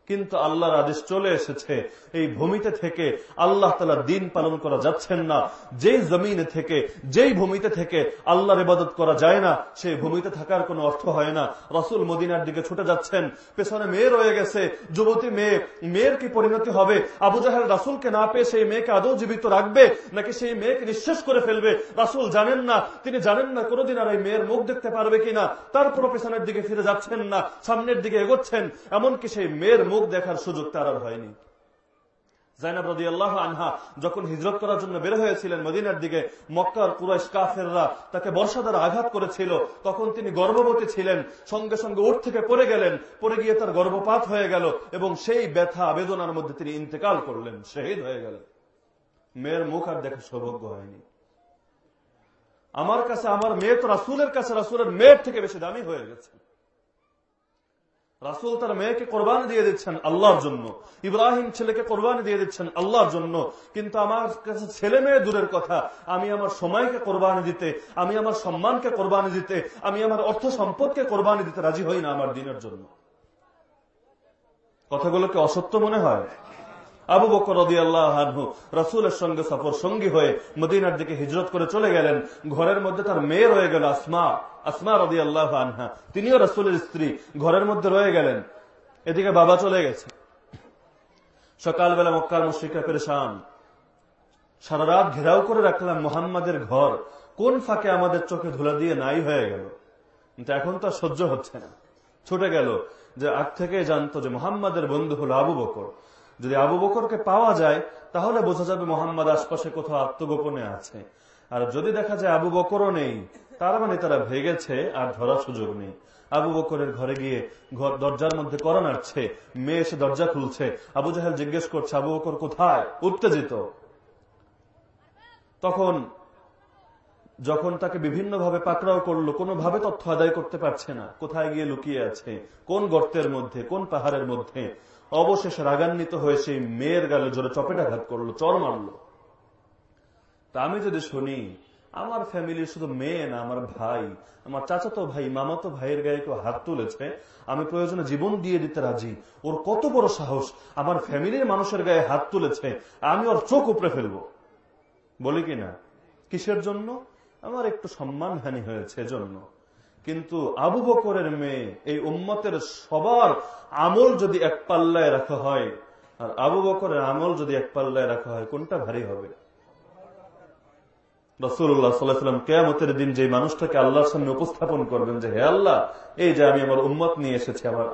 কিন্তু আল্লাহর আদেশ চলে এসেছে। এই ভূমিতে থেকে আল্লাহ তালা দিন পালন করা যাচ্ছেন না। যেই জমিনে থেকে, যেই ভূমিতে থেকে আল্লাহর ইবাদত করা যায় না, সেই ভূমিতে থাকার কোনো অর্থ হয় না। রসুল মদিনার দিকে ছুটে যাচ্ছেন। পেছনে মেয়ে রয়ে গেছে, যুবতী মেয়ে। মেয়ের কি পরিণতি হবে? আবু জাহের রাসুলকে না পেয়ে সেই মেয়েকে আদৌ জীবিত রাখবে, নাকি সেই মেয়েকে নিঃশেষ করে ফেলবে? রাসুল জানেন না। তিনি জানেন না কোনোদিন আর এই মেয়ের মুখ দেখতে পারবে কিনা। তারপর পেছনের দিকে ফিরে যাচ্ছেন না, সামনের দিকে এগোচ্ছেন। এমনকি সেই মেয়ের মুখ দেখার সুযোগ তার আর হয়নি। জাইনাব রদি আল্লাহ আনহা যখন হিজরত করার জন্য বের হয়েছিলেন মদিনার দিকে, মক্কার কুরাইশ কাফেররা তাকে বর্ষা দ্বারা আঘাত করেছিল, তখন তিনি গর্ভবতী ছিলেন, সঙ্গে সঙ্গে উঠ থেকে পড়ে গেলেন, পড়ে গিয়ে তার গর্ভপাত হয়ে গেল এবং সেই ব্যথা বেদনার মধ্যে তিনি ইন্তেকাল করলেন, শহীদ হয়ে গেলেন। মেয়ের মুখ আর দেখা সৌভাগ্য হয়নি। আমার কাছে, আমার মেয়ে তো রাসুলের কাছে, রাসুলের মেয়ের থেকে বেশি দামি হয়ে গেছে। রাসুল তার মেয়েকে কোরবানি দিয়ে দিচ্ছেন আল্লাহর জন্য। ইব্রাহিম ছেলেকে কোরবানি দিয়ে দিচ্ছেন আল্লাহর জন্য। কিন্তু আমার কাছে ছেলে মেয়ে দূরের কথা। আমি আমার সময়কে কোরবানি দিতে, আমি আমার সম্মানকে কোরবানি দিতে, আমি আমার অর্থ সম্পদকে কোরবানি দিতে রাজি হই না আমার দিনের জন্য। কথাগুলোকে অসত্য মনে হয়? আবু বকর আল্লাহ রাসুলের সঙ্গে সফর সঙ্গী হয়ে মদিনার দিকে হিজরত করে চলে গেলেন। ঘরের মধ্যে তার মেয়ে রয়ে গেল আসমা আসমা রদি আল্লাহ আনহা। তিনিও রাসুলের স্ত্রী, ঘরের মধ্যে রয়ে গেলেন। এদিকে বাবা চলে গেছে। সকালবেলা মক্কার মুশ্রিকা পেরেশান। সারা রাত ঘেরাও করে রাখলাম মোহাম্মদের ঘর। কোন ফাঁকে আমাদের চোখে ধুলা দিয়ে নাই হয়ে গেল। কিন্তু এখন তো সহ্য হচ্ছে না। ছুটে গেল যে আগ থেকে জানতো যে মোহাম্মদের বন্ধু হলো আবু বকর। যদি আবু বকরকে পাওয়া যায়, তাহলে বোঝা যাবে মোহাম্মদ আশপাশে কোথাও আত্মগোপনে আছে। আর যদি দেখা যায় আবু বকরও নেই, তার মানে তারা ভেগেছে আর ধরার সুযোগ নেই। আবু বকরের ঘরে গিয়ে দরজার মধ্যে করা নাড়ছে, মেয়ে এসে দরজা খুলছে। আবু জাহেল জিজ্ঞেস করছে, আবু বকর কোথায়? উত্তেজিত। তখন যখন তাকে বিভিন্নভাবে পাকড়াও করল, কোনোভাবে তথ্য আদায় করতে পারছে না। কোথায় গিয়ে লুকিয়ে আছে? কোন গর্তের মধ্যে? কোন পাহাড়ের মধ্যে? অবশেষে রাগান্বিত হয়ে সেই মেয়ের গালে জোরে চপেটাঘাত করল, চর মারলো। তা আমি যদি শুনি, আমার ফ্যামিলির শুধু মেয়ে না, আমার ভাই, আমার চাচাতো ভাই, মামাতো ভাইয়ের গায়ে কেউ হাত তুলেছে, আমি প্রয়োজনে জীবন দিয়ে দিতে রাজি। ওর কত বড় সাহস, আমার ফ্যামিলির মানুষের গায়ে হাত তুলেছে, আমি ওর চোখ উপরে ফেলব। বলি কিনা কিসের জন্য? আমার একটু সম্মানহানি হয়েছে, এজন্য। কিন্তু আবু বকরের মেয়ে, এই উম্মতের সবার আমল যদি এক পাল্লায় রাখা হয়, আর আবু বকরের আমল যদি এক পাল্লায় রাখা হয়, কোনটা ভারী হবে?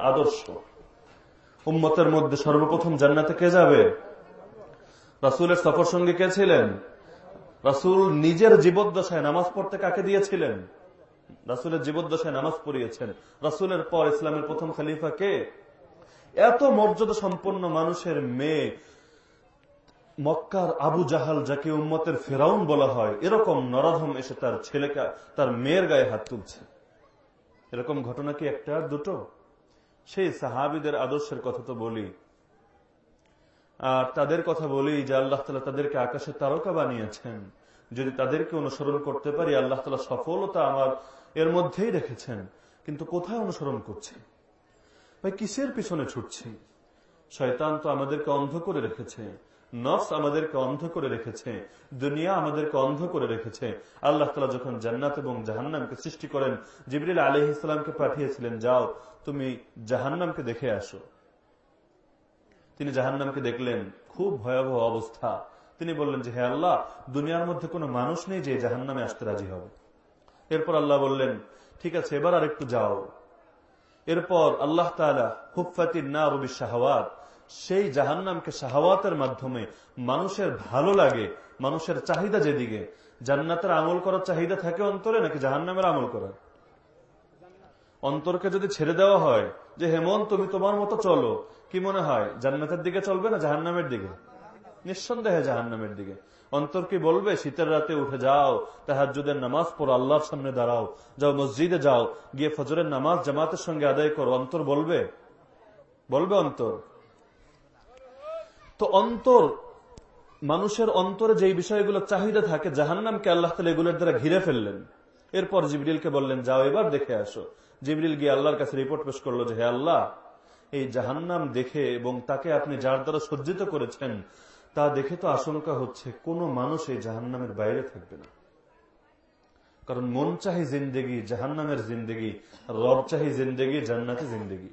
আদর্শ। মধ্যে সর্বপ্রথম রাসুলের সফর সঙ্গে কে ছিলেন? রাসুল নিজের জীবদ্দশায় নামাজ পড়তে কাকে দিয়েছিলেন? রাসুলের জীবদ্দশায় নামাজ পড়িয়েছেন। রাসুলের পর ইসলামের প্রথম খালিফা কে? এত মর্যাদা সম্পন্ন মানুষের মেয়ে মক্কার আবু জাহাল, যাকে উম্মতের ফেরাউন বলা হয়, এরকম নরাধম এসে তার ছেলেকে, তার মেয়ের গায়ে হাত তুলছে। এরকম ঘটনা কি একটা আর দুটো? সেই সাহাবিদের আদর্শের কথা তো বলি। আর তাদের কথা বলি যে আল্লাহ তাদেরকে আকাশে তারকা বানিয়েছেন। যদি তাদেরকে অনুসরণ করতে পারি, আল্লাহ তালা সফলতা আমার এর মধ্যেই রেখেছেন। কিন্তু কোথায় অনুসরণ করছি? ভাই, কিসের পিছনে ছুটছি? শয়তান তো আমাদেরকে অন্ধ করে রেখেছে। নফস আমাদেরকে অন্ধ করে রেখেছে। দুনিয়া আমাদেরকে অন্ধ করে রেখেছে। আল্লাহ তালা যখন জান্নাত এবং জাহান্নামকে সৃষ্টি করেন, জিবরিল আলহ ইসলামকে পাঠিয়েছিলেন, যাও, তুমি জাহান্নামকে দেখে আসো। তিনি জাহান্নামকে দেখলেন। খুব ভয়াবহ অবস্থা। তিনি বললেন যে, হে আল্লাহ, দুনিয়ার মধ্যে কোনো মানুষ নেই যে জাহান্নামে আসতে রাজি হবে। এরপর আল্লাহ বললেন, ঠিক আছে, এবার আর একটু যাও। এরপর আল্লাহ তালা হুফাতির না রবি শাহওয়াত সেই জাহান্নামকে শাহওয়াতের মাধ্যমে মানুষের ভালো লাগে, মানুষের চাহিদা যেদিকে, জান্নাতের আমল করার চাহিদা থাকে অন্তরে নাকি জাহান্নামের আমল করার অন্তরকে যদি ছেড়ে দেওয়া হয়, যে হেমন তুমি তোমার মতো চলো, কি মনে হয়, জান্নাতের দিকে চলবে না জাহান্নামের দিকে? নিঃসন্দেহে জাহান্নামের দিকে। অন্তর কি বলবে? শীতের রাতে উঠে যাও তাহাজুদের নামাজ পড়ো, আল্লাহর সামনে দাঁড়াও। যাও মসজিদে যাও, গিয়ে ফজরের নামাজ জামাতের সঙ্গে আদায় করো। অন্তর বলবে? বলবে অন্তর। তো অন্তর, মানুষের অন্তরে যেই বিষয়গুলো চাহিদা থাকে, জাহান্নামকে আল্লাহ তালা এগুলোর দ্বারা ঘিরে ফেললেন। এরপর জিবরিলকে বললেন, যাও এবার দেখে আসো। জিবরিল গিয়ে আল্লাহর কাছে রিপোর্ট পেশ করল যে, হে আল্লাহ, এই জাহান্নাম দেখে এবং তাকে আপনি যার দ্বারা সজ্জিত করেছেন তা দেখে তো আশঙ্কা হচ্ছে কোনো মানুষ এই জাহান্নামের বাইরে থাকবে না। কারণ মন চাহি জিন্দেগি, জাহান্নামের জিন্দেগি, রব চাহি জিন্দেগি, জান্নাতি জিন্দেগি।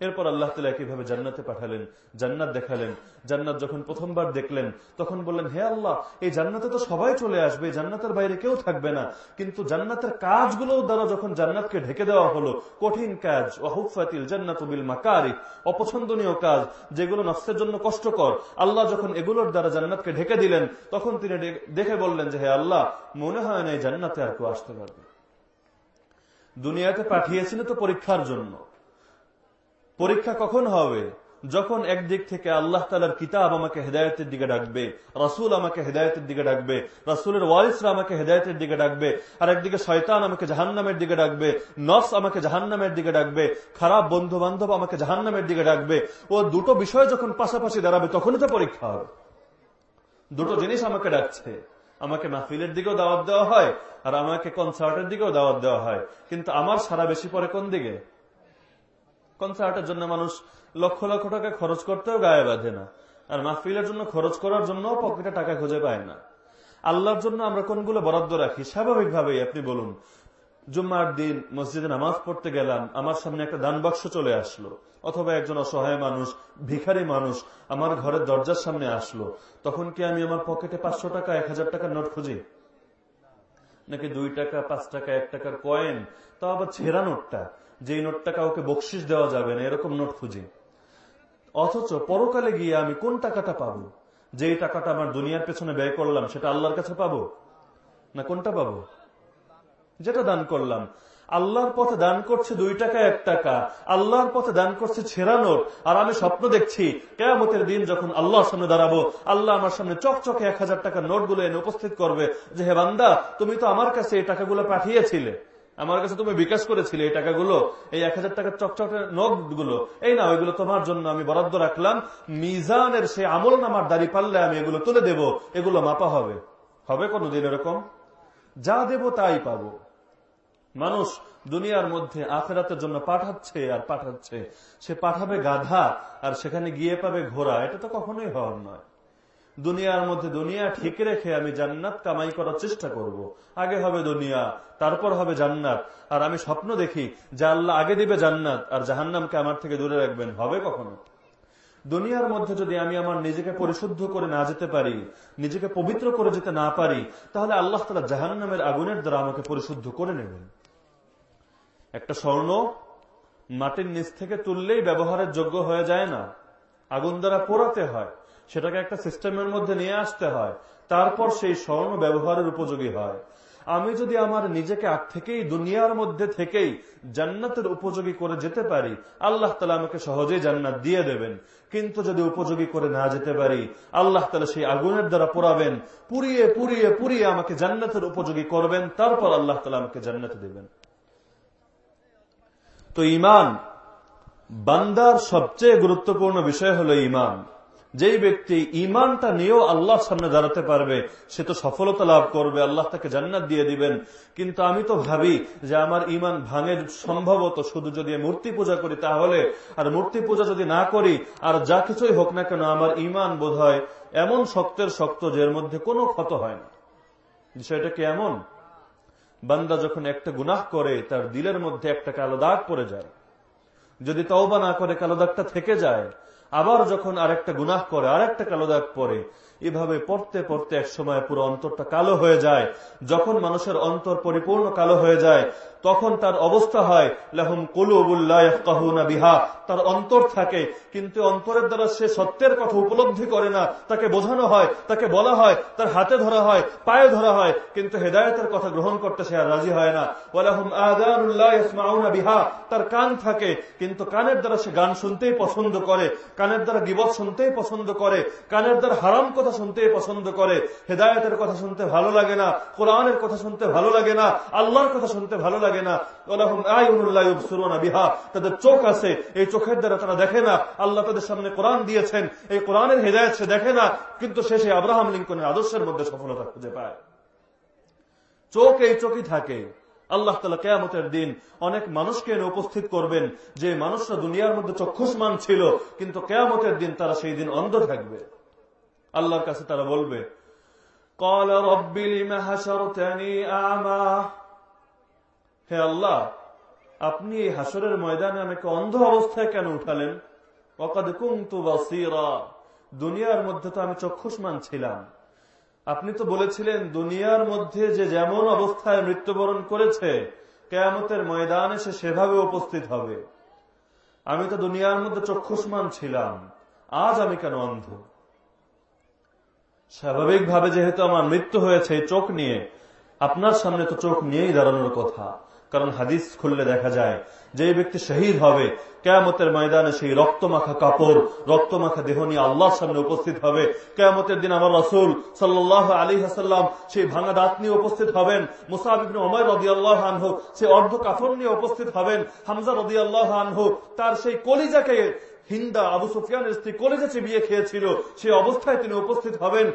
এরপর আল্লাহ তালা কীভাবে জান্নাতে পাঠালেন, জান্নাত দেখালেন, জান্নাত যখন প্রথমবার দেখলেন, তখন বললেন, হে আল্লাহ, এই জান্নাতে তো সবাই চলে আসবে জান্নাতের বাইরে কেউ থাকবে না। কিন্তু জান্নাতের কাজগুলো দ্বারা যখন জান্নাতকে ঢেকে দেওয়া হলো, কঠিন কাজ ওহুফাতিল জান্নাত বিল মাকারি অপছন্দনীয় কাজ, যেগুলো নফসের জন্য কষ্টকর, আল্লাহ যখন এগুলোর দ্বারা জান্নাতকে ঢেকে দিলেন, তখন তিনি দেখে বললেন যে, হে আল্লাহ, মনে হয় না এই জান্নাতে আর কেউ আসতে পারবে। দুনিয়াতে পাঠিয়েছিল তো পরীক্ষার জন্য। পরীক্ষা কখন হবে? যখন একদিক থেকে আল্লাহ তালার কিতাব আমাকে হেদায়তের দিকে ডাকবে, রাসুল আমাকে হেদায়তের দিকে ডাকবে, রাসুলের ওয়ারিসরা আমাকে হেদায়তের দিকে ডাকবে আর একদিকে শয়তান আমাকে জাহান্নামের দিকে ডাকবে, নফস আমাকে জাহান্নামের দিকে ডাকবে, খারাপ বন্ধু বান্ধব আমাকে জাহান্নামের দিকে ডাকবে, ও দুটো বিষয় যখন পাশাপাশি দাঁড়াবে তখনই তো পরীক্ষা হবে। দুটো জিনিস আমাকে ডাকছে। আমাকে মাহফিলের দিকেও দাওয়াত দেওয়া হয়, আর আমাকে কনসার্টের দিকেও দাওয়াত দেওয়া হয়। কিন্তু আমার সারা বেশি পরে কোন দিকে? কনসার্টের জন্য মানুষ লক্ষ লক্ষ টাকা খরচ করতেও গায়ে বাঁধে না। আর মাহফিলের জন্য খরচ করার জন্য পকেটে টাকা খুঁজে পায় না। আল্লাহর জন্য আমরা কোনগুলো বরাদ্দ রাখি? স্বাভাবিকভাবেই আপনি বলুন, জুম্মার দিন মসজিদে নামাজ পড়তে গেলাম, আমার সামনে একটা দান বাক্স চলে আসলো, অথবা একজন অসহায় মানুষ, ভিখারি মানুষ আমার ঘরের দরজার সামনে আসলো, তখন কি আমি আমার পকেটে পাঁচশো টাকা, এক হাজার টাকার নোট খুঁজি? নাকি দুই টাকা, পাঁচ টাকা, এক টাকার কয়েন? তাও আবার ছেঁড়া নোটটা। যে নোটটা কাউকে বকশিস দেওয়া যাবে না, এরকম নোট খুঁজি। অথচ পরকালে গিয়ে আমি কোন টাকাটা পাবো? যে টাকাটা আমার দুনিয়ার পেছনে ব্যয় করলাম, সেটা আল্লাহর কাছে পাবো? না কোনটা পাবো? যেটা দান করলাম। আল্লাহর পথে দান করছে দুই টাকা, এক টাকা। আল্লাহর পথে দান করছে ছেড়ানোর আর আমি স্বপ্ন দেখছি, কেয়ামতের দিন যখন আল্লাহর সামনে দাঁড়াবো, আল্লাহ আমার সামনে চকচকে এক হাজার টাকার নোটগুলো এনে উপস্থিত করবে যে, হে বান্দা, তুমি তো আমার কাছে এই টাকাগুলো পাঠিয়েছিলে। আমার কাছে তুমি বিকাশ করেছিলে এই টাকাগুলো, এই এক হাজার টাকার চকচকের নোটগুলো এই না ওইগুলো তোমার জন্য আমি বরাদ্দ রাখলাম। মিজানের সে আমল নামার দাড়ি পারলে আমি এগুলো তুলে দেব, এগুলো মাপা হবে। হবে কোনোদিন এরকম? যা দেব তাই পাব। মানুষ দুনিয়ার মধ্যে আখেরাতের জন্য পাঠাচ্ছে আর পাঠাচ্ছে। সে পাঠাবে গাধা আর সেখানে গিয়ে পাবে ঘোড়া। এটা তো কখনোই হওয়ার নয়। দুনিয়ার মধ্যে দুনিয়া ঠিক রেখে আমি জান্নাত কামাই করার চেষ্টা করব। আগে হবে দুনিয়া, তারপর হবে জান্নাত। আর আমি স্বপ্ন দেখি যে আল্লাহ আগে দিবে জান্নাত আর জাহান্নামকে আমার থেকে দূরে রাখবেন। হবে কখনো? দুনিয়ার মধ্যে যদি আমি আমার নিজেকে পরিশুদ্ধ করে না যেতে পারি, নিজেকে পবিত্র করে যেতে না পারি, তাহলে আল্লাহ তালা জাহান্নামের আগুনের দ্বারা আমাকে পরিশুদ্ধ করে নেবেন। একটা স্বর্ণ মাটির নিচ থেকে তুললেই ব্যবহারের যোগ্য হয়ে যায় না। আগুন দ্বারা পোড়াতে হয়। সেটাকে একটা সিস্টেমের মধ্যে নিয়ে আসতে হয়। তারপর সেই স্বর্ণ ব্যবহারের উপযোগী হয়। আমি যদি আমার নিজেকে আগ থেকেই, দুনিয়ার মধ্যে থেকেই জান্নাতের উপযোগী করে যেতে পারি, আল্লাহ তালা আমাকে সহজেই জান্নাত দিয়ে দেবেন। কিন্তু যদি উপযোগী করে না যেতে পারি, আল্লাহ তালা সেই আগুনের দ্বারা পোড়াবেন, পুড়িয়ে পুড়িয়ে পুড়িয়ে আমাকে জান্নাতের উপযোগী করবেন, তারপর আল্লাহ তালা আমাকে জান্নাতে দেবেন। তো ইমান, বান্দার সবচেয়ে গুরুত্বপূর্ণ বিষয় হলো ইমান। যেই ব্যক্তি ইমানটা নিয়েও আল্লাহর সামনে দাঁড়াতে পারবে, সে তো সফলতা লাভ করবে, আল্লাহ তাকে জান্নাত দিয়ে দিবেন। কিন্তু আমি তো ভাবি যে আমার ইমান ভাঙের সম্ভবত শুধু যদি মূর্তি পূজা করি তাহলে, আর মূর্তি পূজা যদি না করি, আর যা কিছুই হোক না কেন আমার ইমান বোধ হয় এমন শক্তের শক্ত যের মধ্যে কোনো ক্ষত হয় না। বিষয়টা কি এমন? বান্দা যখন একটা গুনাহ করে, তার দিলের মধ্যে একটা কালো দাগ পড়ে যায়। যদি তওবা না করে, কালো দাগটা থেকে যায় আবার যখন আরেকটা গুনাহ করে, আরেকটা কালো দাগ পরে এভাবে পড়তে পড়তে এক সময় পুরো অন্তরটা কালো হয়ে যায়। যখন মানুষের অন্তর পরিপূর্ণ কালো হয়ে যায় তখন তার অবস্থা হয়, লাহুম কলুবুল্লাহ বিহা। তার অন্তর থাকে, কিন্তু অন্তরের দ্বারা সে সত্যের কথা উপলব্ধি করে না। তাকে বোঝানো হয়, তাকে বলা হয়, তার হাতে ধরা হয়, পায়ে ধরা হয়, কিন্তু হেদায়তের কথা গ্রহণ করতে সে আর রাজি হয় না। ওয়ালাহুম আদানুল্লাহ বিহা। তার কান থাকে, কিন্তু কানের দ্বারা সে গান শুনতেই পছন্দ করে, কানের দ্বারা গিবত শুনতেই পছন্দ করে, কানের দ্বারা হারাম কথা শুনতেই পছন্দ করে। হেদায়তের কথা শুনতে ভালো লাগে না, কোরআনের কথা শুনতে ভালো লাগে না, আল্লাহর কথা শুনতে ভালো লাগে না বিহা তাদের চোখ আছে এই চোখের দ্বারা তারা দেখে না আল্লাহ তাদের সামনে কোরআন দিয়েছেন এই কোরআনের হেদায়ত সে দেখে না কিন্তু শেষে আব্রাহাম লিঙ্কনের আদর্শের মধ্যে সফলতা খুঁজে পায় চোখ এই চোখই থাকে আল্লাহ তালা কেয়ামতের দিন অনেক মানুষকে এনে উপস্থিত করবেন যে মানুষরা দুনিয়ার মধ্যে চক্ষুষ্মান ছিল কিন্তু কেয়ামতের দিন তারা সেই দিন অন্ধ থাকবে আল্লাহর কাছে তারা বলবে قال رب لم حشرتني أعمى হে আল্লাহ, আপনি এই হাসরের ময়দানে আমাকে অন্ধ অবস্থায় কেন উঠালেন? ওকাদ কুমতু বাসিরা, দুনিয়ার মধ্যে তো আমি চক্ষুষ্মান ছিলাম। আপনি তো বলেছিলেন, দুনিয়ার মধ্যে যে যেমন অবস্থায় মৃত্যুবরণ করেছে, কেয়ামতের ময়দানে সে সেভাবে উপস্থিত হবে। আমি তো দুনিয়ার মধ্যে চক্ষুষ্মান ছিলাম, আজ আমি কেন অন্ধ? স্বাভাবিকভাবে যেহেতু আমার মৃত্যু হয়েছে চোখ নিয়ে, আপনার সামনে তো চোখ নিয়েই দাঁড়ানোর কথা। কারণ হাদিস খুললে দেখা যায়, যে ব্যক্তি শহীদ হবে, কেয়ামতের ময়দানে সেই রক্তমাখা কাপড়, রক্তমাখা দেহ নিয়ে আল্লাহর সামনে উপস্থিত হবে। কেয়ামতের দিন আমার রসুল সাল্লাহ আলী হাসাল্লাম সেই ভাঙা দাঁত নিয়ে উপস্থিত হবেন মুসাহিবিন ওমর রদি আল্লাহ আনহু সেই অর্ধ কাফর নিয়ে উপস্থিত হবেন, হামজা রদি আল্লাহ আনহু তার সেই কলিজাকে হিন্দা আবু সুফিয়ানের স্ত্রী কলেজে চিবিয়ে খেয়েছিল, সেই অবস্থায় তিনি উপস্থিত হবেন।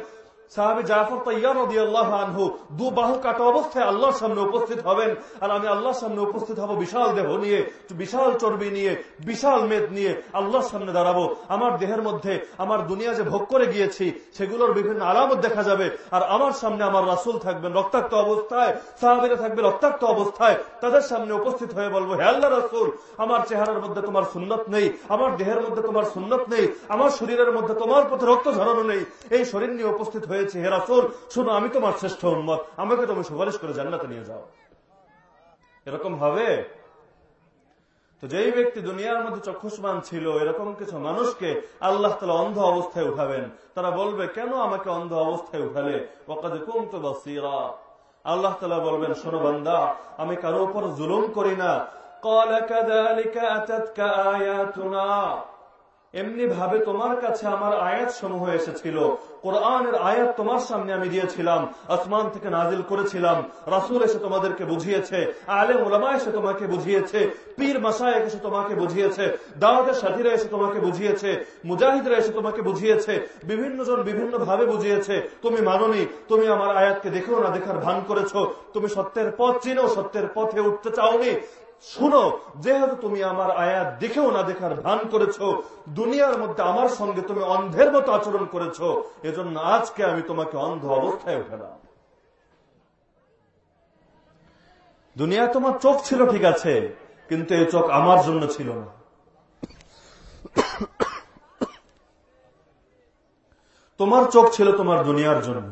আমার দেহের মধ্যে আমার দুনিয়া যে ভোগ করে গিয়েছি, সেগুলোর বিভিন্ন আলামত দেখা যাবে আর আমার সামনে আমার রাসুল থাকবেন রক্তাক্ত অবস্থায়, সাহাবিরা থাকবে রক্তাক্ত অবস্থায়, তাদের সামনে উপস্থিত হয়ে বলব, হে আল্লাহ রাসুল, আমার চেহারার মধ্যে তোমার সুন্নত নেই, আমার দেহের মধ্যে তোমার সুন্নত নেই, আমার শরীরের মধ্যে তোমার পথে রক্ত ঝরানো নেই। এই শরীর নিয়ে উপস্থিত হয়েছে। হে রাসুল, শুনো, আমি তোমার শ্রেষ্ঠ উন্মত আমাকে তুমি সুপারিশ করে জান্নাতে নিয়ে যাও। এরকম হবে? তো যেই ব্যক্তি দুনিয়ার মধ্যে চক্ষুষ্মান ছিল, এরকম কিছু মানুষকে আল্লাহ তালা অন্ধ অবস্থায় উঠাবেন। তারা বলবে, কেন আমাকে অন্ধ অবস্থায় উঠালে? ওকাদে কুমতো বাসিরা। আল্লাহ তালা বলবেন, শোনো বান্দা, আমি কারও উপর জুলুম করি না। এমনি ভাবে তোমার কাছে আমার আয়াত সমূহ এসেছিল। কোরআনের আয়াত তোমার সামনে আমি দিয়েছিলাম, আসমান থেকে নাজিল করেছিলাম। রাসুল এসে তোমাদেরকে বুঝিয়েছে আলে ওলামা এসে তোমাকে বুঝিয়েছে, পীর মাসায় এসে তোমাকে বুঝিয়েছে, দাওয়াতের সাথীরা এসে তোমাকে বুঝিয়েছে, মুজাহিদরা এসে তোমাকে বুঝিয়েছে বিভিন্ন জন বিভিন্ন ভাবে বুঝিয়েছে, তুমি মাননি, তুমি আমার আয়াতকে দেখেও না দেখার ভান করেছ, তুমি সত্যের পথ চিনো, সত্যের পথে উঠতে চাওনি শুনো, যেহেতু তুমি আমার আয়াত দেখেও না দেখার ভান করেছ, দুনিয়ার মধ্যে আমার সঙ্গে তুমি অন্ধের মতো আচরণ করেছ, এজন্য আজকে আমি তোমাকে অন্ধ অবস্থায় উঠালাম। দুনিয়া তোমার চোখ ছিল ঠিক আছে, কিন্তু এই চোখ আমার জন্য ছিল না। তোমার চোখ ছিল তোমার দুনিয়ার জন্য,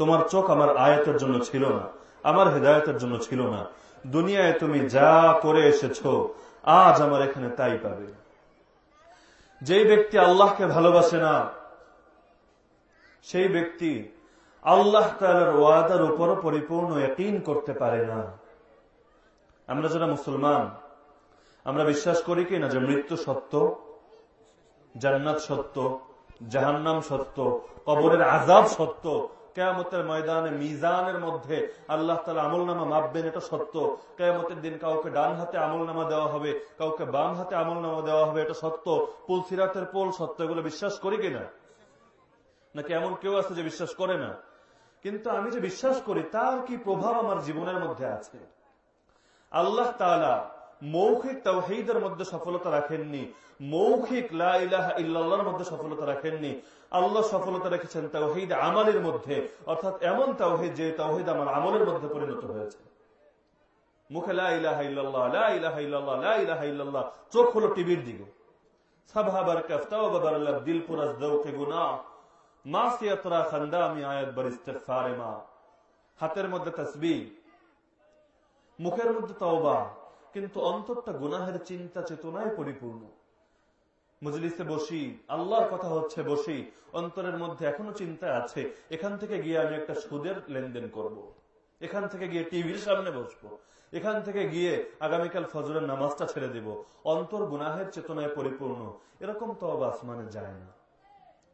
তোমার চোখ আমার আয়াতের জন্য ছিল না, আমার হেদায়তের জন্য ছিল না। দুনিয়ায় তুমি যা করে এসেছ, আজ আমার এখানে তাই পাবে। যেই ব্যক্তি আল্লাহকে ভালোবাসে না, সেই ব্যক্তি আল্লাহ তালার ওয়াদার উপর পরিপূর্ণ একইন করতে পারে না। আমরা যারা মুসলমান, আমরা বিশ্বাস করি কি না যে মৃত্যু সত্য, জান্নাত সত্য, জাহান্নাম সত্য, কবরের আজাব সত্য কেয়ামতের ময়দানে, মিজানের মধ্যে আল্লাহ তালা আমল নামা মাপবেন, এটা সত্য। কেয়ামতের দিন কাউকে ডান হাতে আমল নামা দেওয়া হবে, কাউকে বাম হাতে আমল নামা দেওয়া হবে, এটা সত্য। পুল সিরাতের পোল সত্য, এগুলো বিশ্বাস করি কিনা? নাকি এমন কেউ আছে যে বিশ্বাস করে না? কিন্তু আমি যে বিশ্বাস করি, তার কি প্রভাব আমার জীবনের মধ্যে আছে? আল্লাহ তালা মৌখিক তাওহিদের মধ্যে সফলতা রাখেননি। মৌখিক লাহ ইল্লাহর মধ্যে সফলতা রাখেননি। আল্লাহ সফলতা রেখেছেন তাওহিদ আমালের মধ্যে। অর্থাৎ এমন তাওহিদ যে তাওহিদ আমার আমলের মধ্যে পরিণত হয়েছে। মুখে লাহ চোখ হলো টিভির দিকে। হাতের মধ্যে তসবি মুখের মধ্যে তওবা। কিন্তু অন্তরটা গুনাহের চিন্তা চেতনায় পরিপূর্ণ। মজলিসে বসি, আল্লাহর কথা হচ্ছে বসি, অন্তরের মধ্যে এখনও চিন্তা আছে, এখান থেকে গিয়ে আমি একটা সুদের লেনদেন করব। এখান থেকে গিয়ে টিভির সামনে বসবো। এখান থেকে গিয়ে আগামীকাল ফজরের নামাজটা ছেড়ে দিব। অন্তর গুনাহের চেতনায় পরিপূর্ণ। এরকম তো আসমানে যায় না।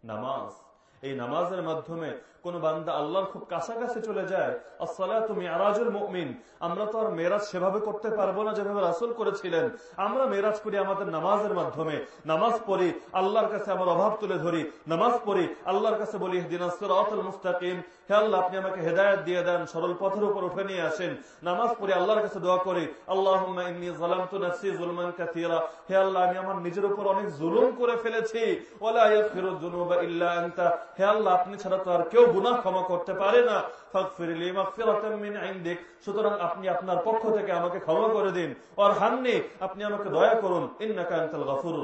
নামাজ। এই নামাজের মাধ্যমে কোন বান্দা আল্লাহর খুব কাছাকাছি চলে যায় আসসালা তুমি আরাজুল মুমিন। আমরা তো আর মেরাজ সেভাবে করতে পারব না যেভাবে রাসুল করেছিলেন। আমরা মেরাজ করি আমাদের নামাজের মাধ্যমে। নামাজ পড়ি, আল্লাহর কাছে আমার অভাব তুলে ধরি। নামাজ পড়ি, আল্লাহর কাছে বলি দিনাসুল মুস্তাকিম। হে আল্লাহ, আপনি আমাকে হেদায়ত দিয়ে দেন, সরল পথের উপর উঠে নিয়ে আসেন। নামাজ পড়ি, আল্লাহর কাছে দোয়া করি আল্লাহ হে আল্লাহ, আমি আমার নিজের উপর অনেক জুলুম করে ফেলেছি। হে আল্লাহ, আপনি ছাড়া তো আর কেউ গুনাহ ক্ষমা করতে পারে না। সুতরাং আপনি আপনার পক্ষ থেকে আমাকে ক্ষমা করে দিন। আর হাননি আপনি আমাকে দয়া করুন।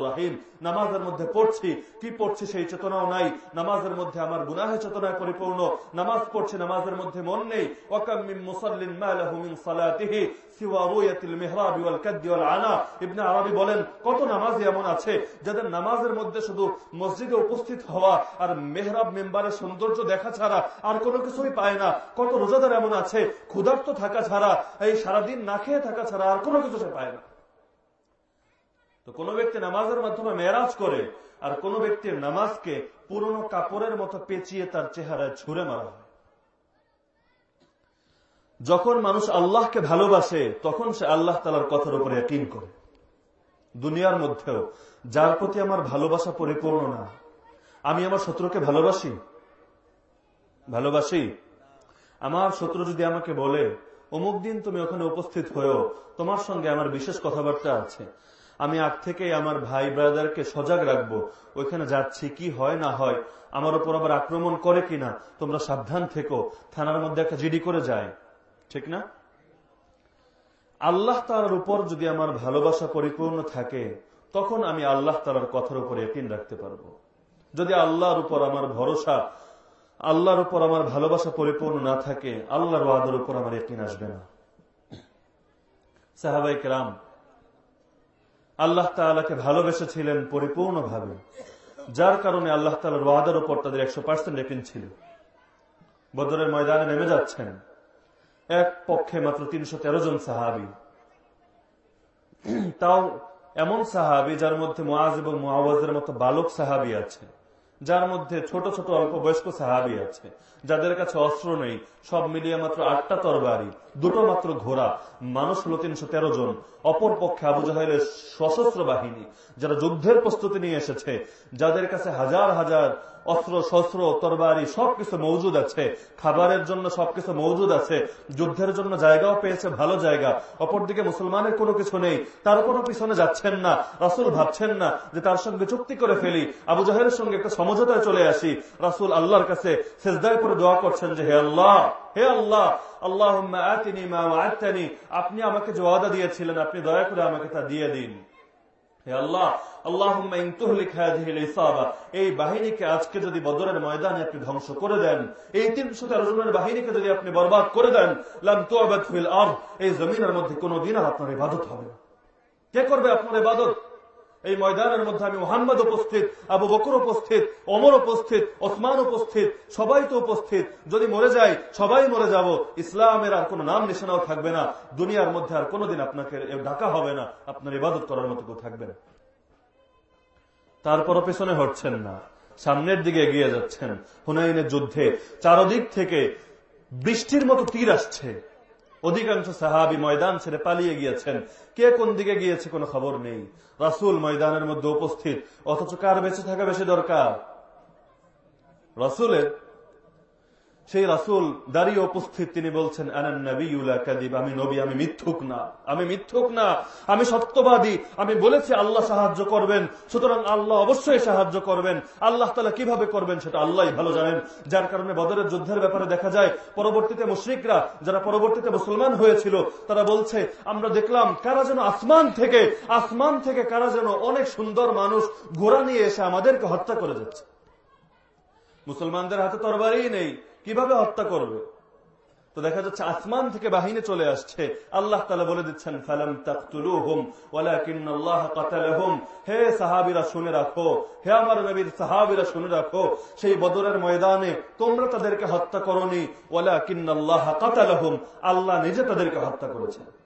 রাহিম। নামাজের মধ্যে পড়ছি। কি পড়ছি সেই চেতনাও নাই। নামাজের মধ্যে আমার গুনাহে চেতনায় পরিপূর্ণ। নামাজ পড়ছি, নামাজের মধ্যে মন নেই। ওয়াকাম মিন সৌন্দর্য দেখা ছাড়া আর কোনো কিছুই পায় না। কত রোজাদার এমন আছে, ক্ষুধার্ত থাকা ছাড়া, এই সারাদিন না খেয়ে থাকা ছাড়া আর কোনো কিছু সে পায় না। তো কোন ব্যক্তি নামাজের মাধ্যমে মেরাজ করে আর কোন ব্যক্তির নামাজকে পুরনো কাপড়ের মতো পেঁচিয়ে তার চেহারায় ছুড়ে মারা হয়। যখন মানুষ আল্লাহকে ভালোবাসে, তখন সে আল্লাহ তালার কথার উপরে একই করে। দুনিয়ার মধ্যেও, যার প্রতি আমার ভালোবাসা পরিপূর্ণ না, আমি আমার শত্রুকে ভালোবাসি? ভালোবাসি? আমার শত্রু যদি আমাকে বলে, অমুক দিন তুমি ওখানে উপস্থিত হয়েও তোমার সঙ্গে আমার বিশেষ কথাবার্তা আছে, আমি আগ থেকে আমার ভাই ব্রাদারকে সজাগ রাখব, ওইখানে যাচ্ছি, কি হয় না হয়, আমার উপর আবার আক্রমণ করে কিনা, তোমরা সাবধান থেকো, থানার মধ্যে একটা জিডি করে যায়। ঠিক না? আল্লাহ তালার উপর যদি আমার ভালোবাসা পরিপূর্ণ থাকে, তখন আমি আল্লাহ তালার কথার উপর একিন রাখতে পারব। যদি আল্লাহর উপর আমার ভরসা, আল্লাহর উপর আমার ভালোবাসা পরিপূর্ণ না থাকে, আল্লাহর ওয়াদের উপর আমার একিন আসবে না। সাহাবাই কেরাম, আল্লাহ তালাকে ভালোবেসেছিলেন পরিপূর্ণভাবে, যার কারণে আল্লাহ তালার ওয়াদার উপর তাদের একশো পার্সেন্ট ছিল। বদরের ময়দানে নেমে যাচ্ছেন। এক পক্ষে মাত্র তিনশো তেরো জন সাহাবি। তাও এমন সাহাবি যার মধ্যে মোয়াজ এবং মোয়াওয়াজের মতো বালক সাহাবি আছে, যার মধ্যে ছোট ছোট অল্প বয়স্ক সাহাবি আছে, যাদের কাছে অস্ত্র নেই, সব মিলিয়ে মাত্র আটটা তরবারি, দুটো মাত্র ঘোড়া, মানুষ হলো তিনশো তেরো জন। অপর পক্ষে আবু জাহেলের সশস্ত্র বাহিনী, যারা যুদ্ধের প্রস্তুতি নিয়ে এসেছে, যাদের কাছে হাজার হাজার অস্ত্র, শস্ত্র, তরবারি, সবকিছু মৌজুদ আছে। খাবারের জন্য সবকিছু মৌজুদ আছে। যুদ্ধের জন্য জায়গাও পেয়েছে, ভালো জায়গা। অপরদিকে মুসলমানের কোনো কিছু নেই। তার কোনো পিছনে যাচ্ছেন না। রাসুল ভাবছেন না যে তার সঙ্গে চুক্তি করে ফেলি। আবু জাহের সঙ্গে একটা সমঝোতায় চলে আসি। রাসুল আল্লাহর কাছে শেষদায় করে দোয়া করছেন যে, হে আল্লাহ হে আল্লাহ আল্লাহ আপনি আমাকে যে ওয়াদা দিয়েছিলেন, আপনি দয়া করে আমাকে তা দিয়ে দিন। হে আল্লাহ এই বাহিনীকে আজকে যদি বদরের ময়দানে আপনি ধ্বংস করে দেন, এই তিনশো তেরো জনের বাহিনীকে যদি আপনি বরবাদ করে দেন এই জমিনের মধ্যে কোনোদিন আর আপনার ইবাদত হবে কে করবে আপনার ইবাদত? এই ময়দানের মধ্যে আমি মোহাম্মদ উপস্থিত, আবু বকর উপস্থিত অমর উপস্থিত, ওসমান উপস্থিত, সবাই তো উপস্থিত। যদি মরে যাই, সবাই মরে যাব। ইসলামের আর কোন নাম নিশানাও থাকবে না। দুনিয়ার মধ্যে আর কোনোদিন আপনাকে ডাকা হবে না। আপনার ইবাদত করার মতো কেউ থাকবে না। তারপরও পেছনে হটছেন না। সামনের দিকে এগিয়ে যাচ্ছেন। হুনাইনের যুদ্ধে চারদিক থেকে বৃষ্টির মতো তীর আসছে। অধিকাংশ সাহাবি ময়দান ছেড়ে পালিয়ে গিয়েছেন। কে কোন দিকে গিয়েছে কোনো খবর নেই। রাসুল ময়দানের মধ্যে উপস্থিত, অথচ কার বেঁচে থাকা বেশি দরকার? রাসুলের সেই রাসুল দাঁড়িয়ে উপস্থিত, তিনি বলছেন কাদিব আমি নবী, আমি মিথ্যুক না, আমি মিথ্যুক না, আমি সত্যবাদী, আমি বলেছি আল্লাহ সাহায্য করবেন, সুতরাং আল্লাহ অবশ্যই সাহায্য করবেন, আল্লাহ তালা কীভাবে করবেন সেটা আল্লাহ ভালো জানেন। যার কারণে বদরের যুদ্ধের ব্যাপারে দেখা যায়, পরবর্তীতে মুশ্রিকরা, যারা পরবর্তীতে মুসলমান হয়েছিল, তারা বলছে, আমরা দেখলাম কারা যেন আসমান থেকে আসমান থেকে কারা যেন অনেক সুন্দর মানুষ ঘোড়া নিয়ে এসে আমাদেরকে হত্যা করে যাচ্ছে। মুসলমানদের হাতে তরবারই নেই। কীভাবে হত্যা করবে? তো দেখা যাচ্ছে আসমান থেকে বাহিনী চলে আসছে। আল্লাহ তালা বলে দিচ্ছেন, ফালাম তাকতুলুহুম, ওয়ালাকিন্নাল্লাহ কাতালাহুম। হে সাহাবীরা, শুনে রাখো। হে আমার নবীর সাহাবিরা, শুনে রাখো। সেই বদরের ময়দানে তোমরা তাদেরকে হত্যা করনি, ওয়ালাকিন্নাল্লাহ কাতালাহুম। আল্লাহ নিজে তাদেরকে হত্যা করেছেন।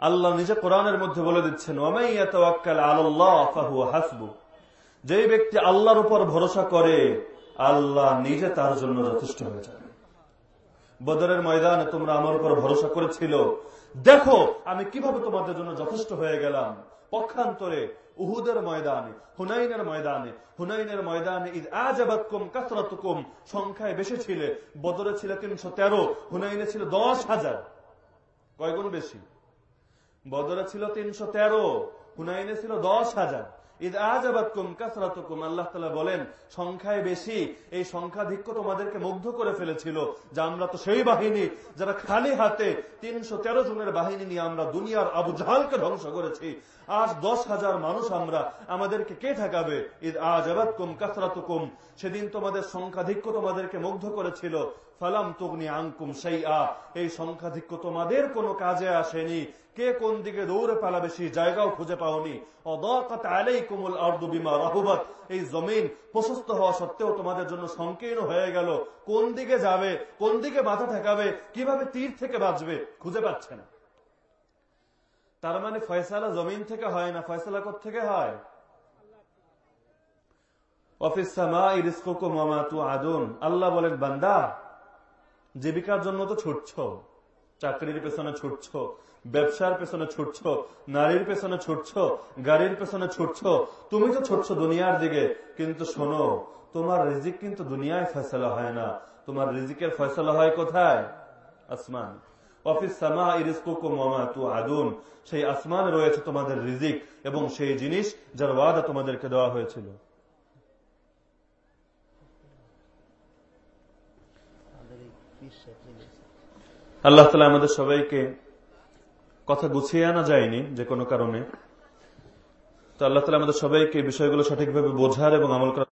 আল্লাহ নিজে কোরআনের মধ্যে বলে দিচ্ছেন যে ব্যক্তি আল্লাহর উপর ভরসা করে, আল্লাহ নিজে তার জন্য যথেষ্ট হয়ে যাবে। বদরের ময়দানে তোমরা আমার উপর ভরসা করেছিল। দেখো, আমি কীভাবে তোমাদের জন্য যথেষ্ট হয়ে গেলাম। পক্ষান্তরে উহুদের ময়দানে, হুনাইনের ময়দানে হুনাইনের ময়দানে ঈদ আজাবাতকুম কাসরাতুকুম, সংখ্যায় বেশি ছিলে। বদরে ছিল তিনশো তেরো, হুনাইনে ছিল দশ হাজার। কয়গুণ বেশি? বদরে ছিল তিনশো তেরো, হুনাইনে ছিল দশ হাজার। ঈদ আজাবাতকুম কাসরাতুকুম, আল্লাহ তালা বলেন, সংখ্যায় বেশি, এই সংখ্যাধিক্য তোমাদেরকে মুগ্ধ করে ফেলেছিল, যে আমরা তো সেই বাহিনী, যারা খালি হাতে তিনশো তেরো জনের বাহিনী নিয়ে আমরা দুনিয়ার আবু জাহালকে ধ্বংস করেছি। আজ দশ হাজার মানুষ আমরা, আমাদেরকে কে ঠেকাবে? ঈদ আজাবাতকুম কাসরাতুকুম, সেদিন তোমাদের সংখ্যাধিক্য তোমাদেরকে মুগ্ধ করেছিল ফালাম আঙ্কুম এই সংখ্যাধিক্য তোমাদের কোনো কাজে আসেনি। কে কোন দিকে দৌড়ে জায়গাও খুঁজে পাওনি। রাহুবাত। এই জমিন প্রশস্ত হওয়া সত্ত্বেও তোমাদের জন্য সংকীর্ণ হয়ে গেল। কোন দিকে যাবে, কোন দিকে মাথা ঠেকাবে, কীভাবে তীর থেকে বাঁচবে, খুঁজে পাচ্ছে না। তার মানে ফয়সালা জমিন থেকে হয় না? ফয়সালা থেকে হয়? অফিস আদুন আল্লাহ বলেন, বান্দা জীবিকার জন্য তো ছুটছ। চাকরির পেছনে ছুটছ, ব্যবসার পেছনে ছুটছ, নারীর পেছনে ছুটছ, গাড়ির পেছনে ছুটছ। তুমি তো ছুটছ দুনিয়ার দিকে, কিন্তু শোনো, তোমার রিজিক কিন্তু দুনিয়ায় ফয়সলা হয় না। তোমার রিজিকের ফয়সলা হয় কোথায়? আসমান। অফিস সামা আদুন সেই আসমান রয়েছে তোমাদের রিজিক এবং সেই জিনিস যার ওয়াদা তোমাদেরকে দেওয়া হয়েছিল। আল্লাহ তালা আমাদের সবাইকে কথা গুছিয়ে আনা যায়নি যে কোনো কারণে। তো আল্লাহ তালা আমাদের সবাইকে বিষয়গুলো সঠিকভাবে বোঝার এবং আমল করার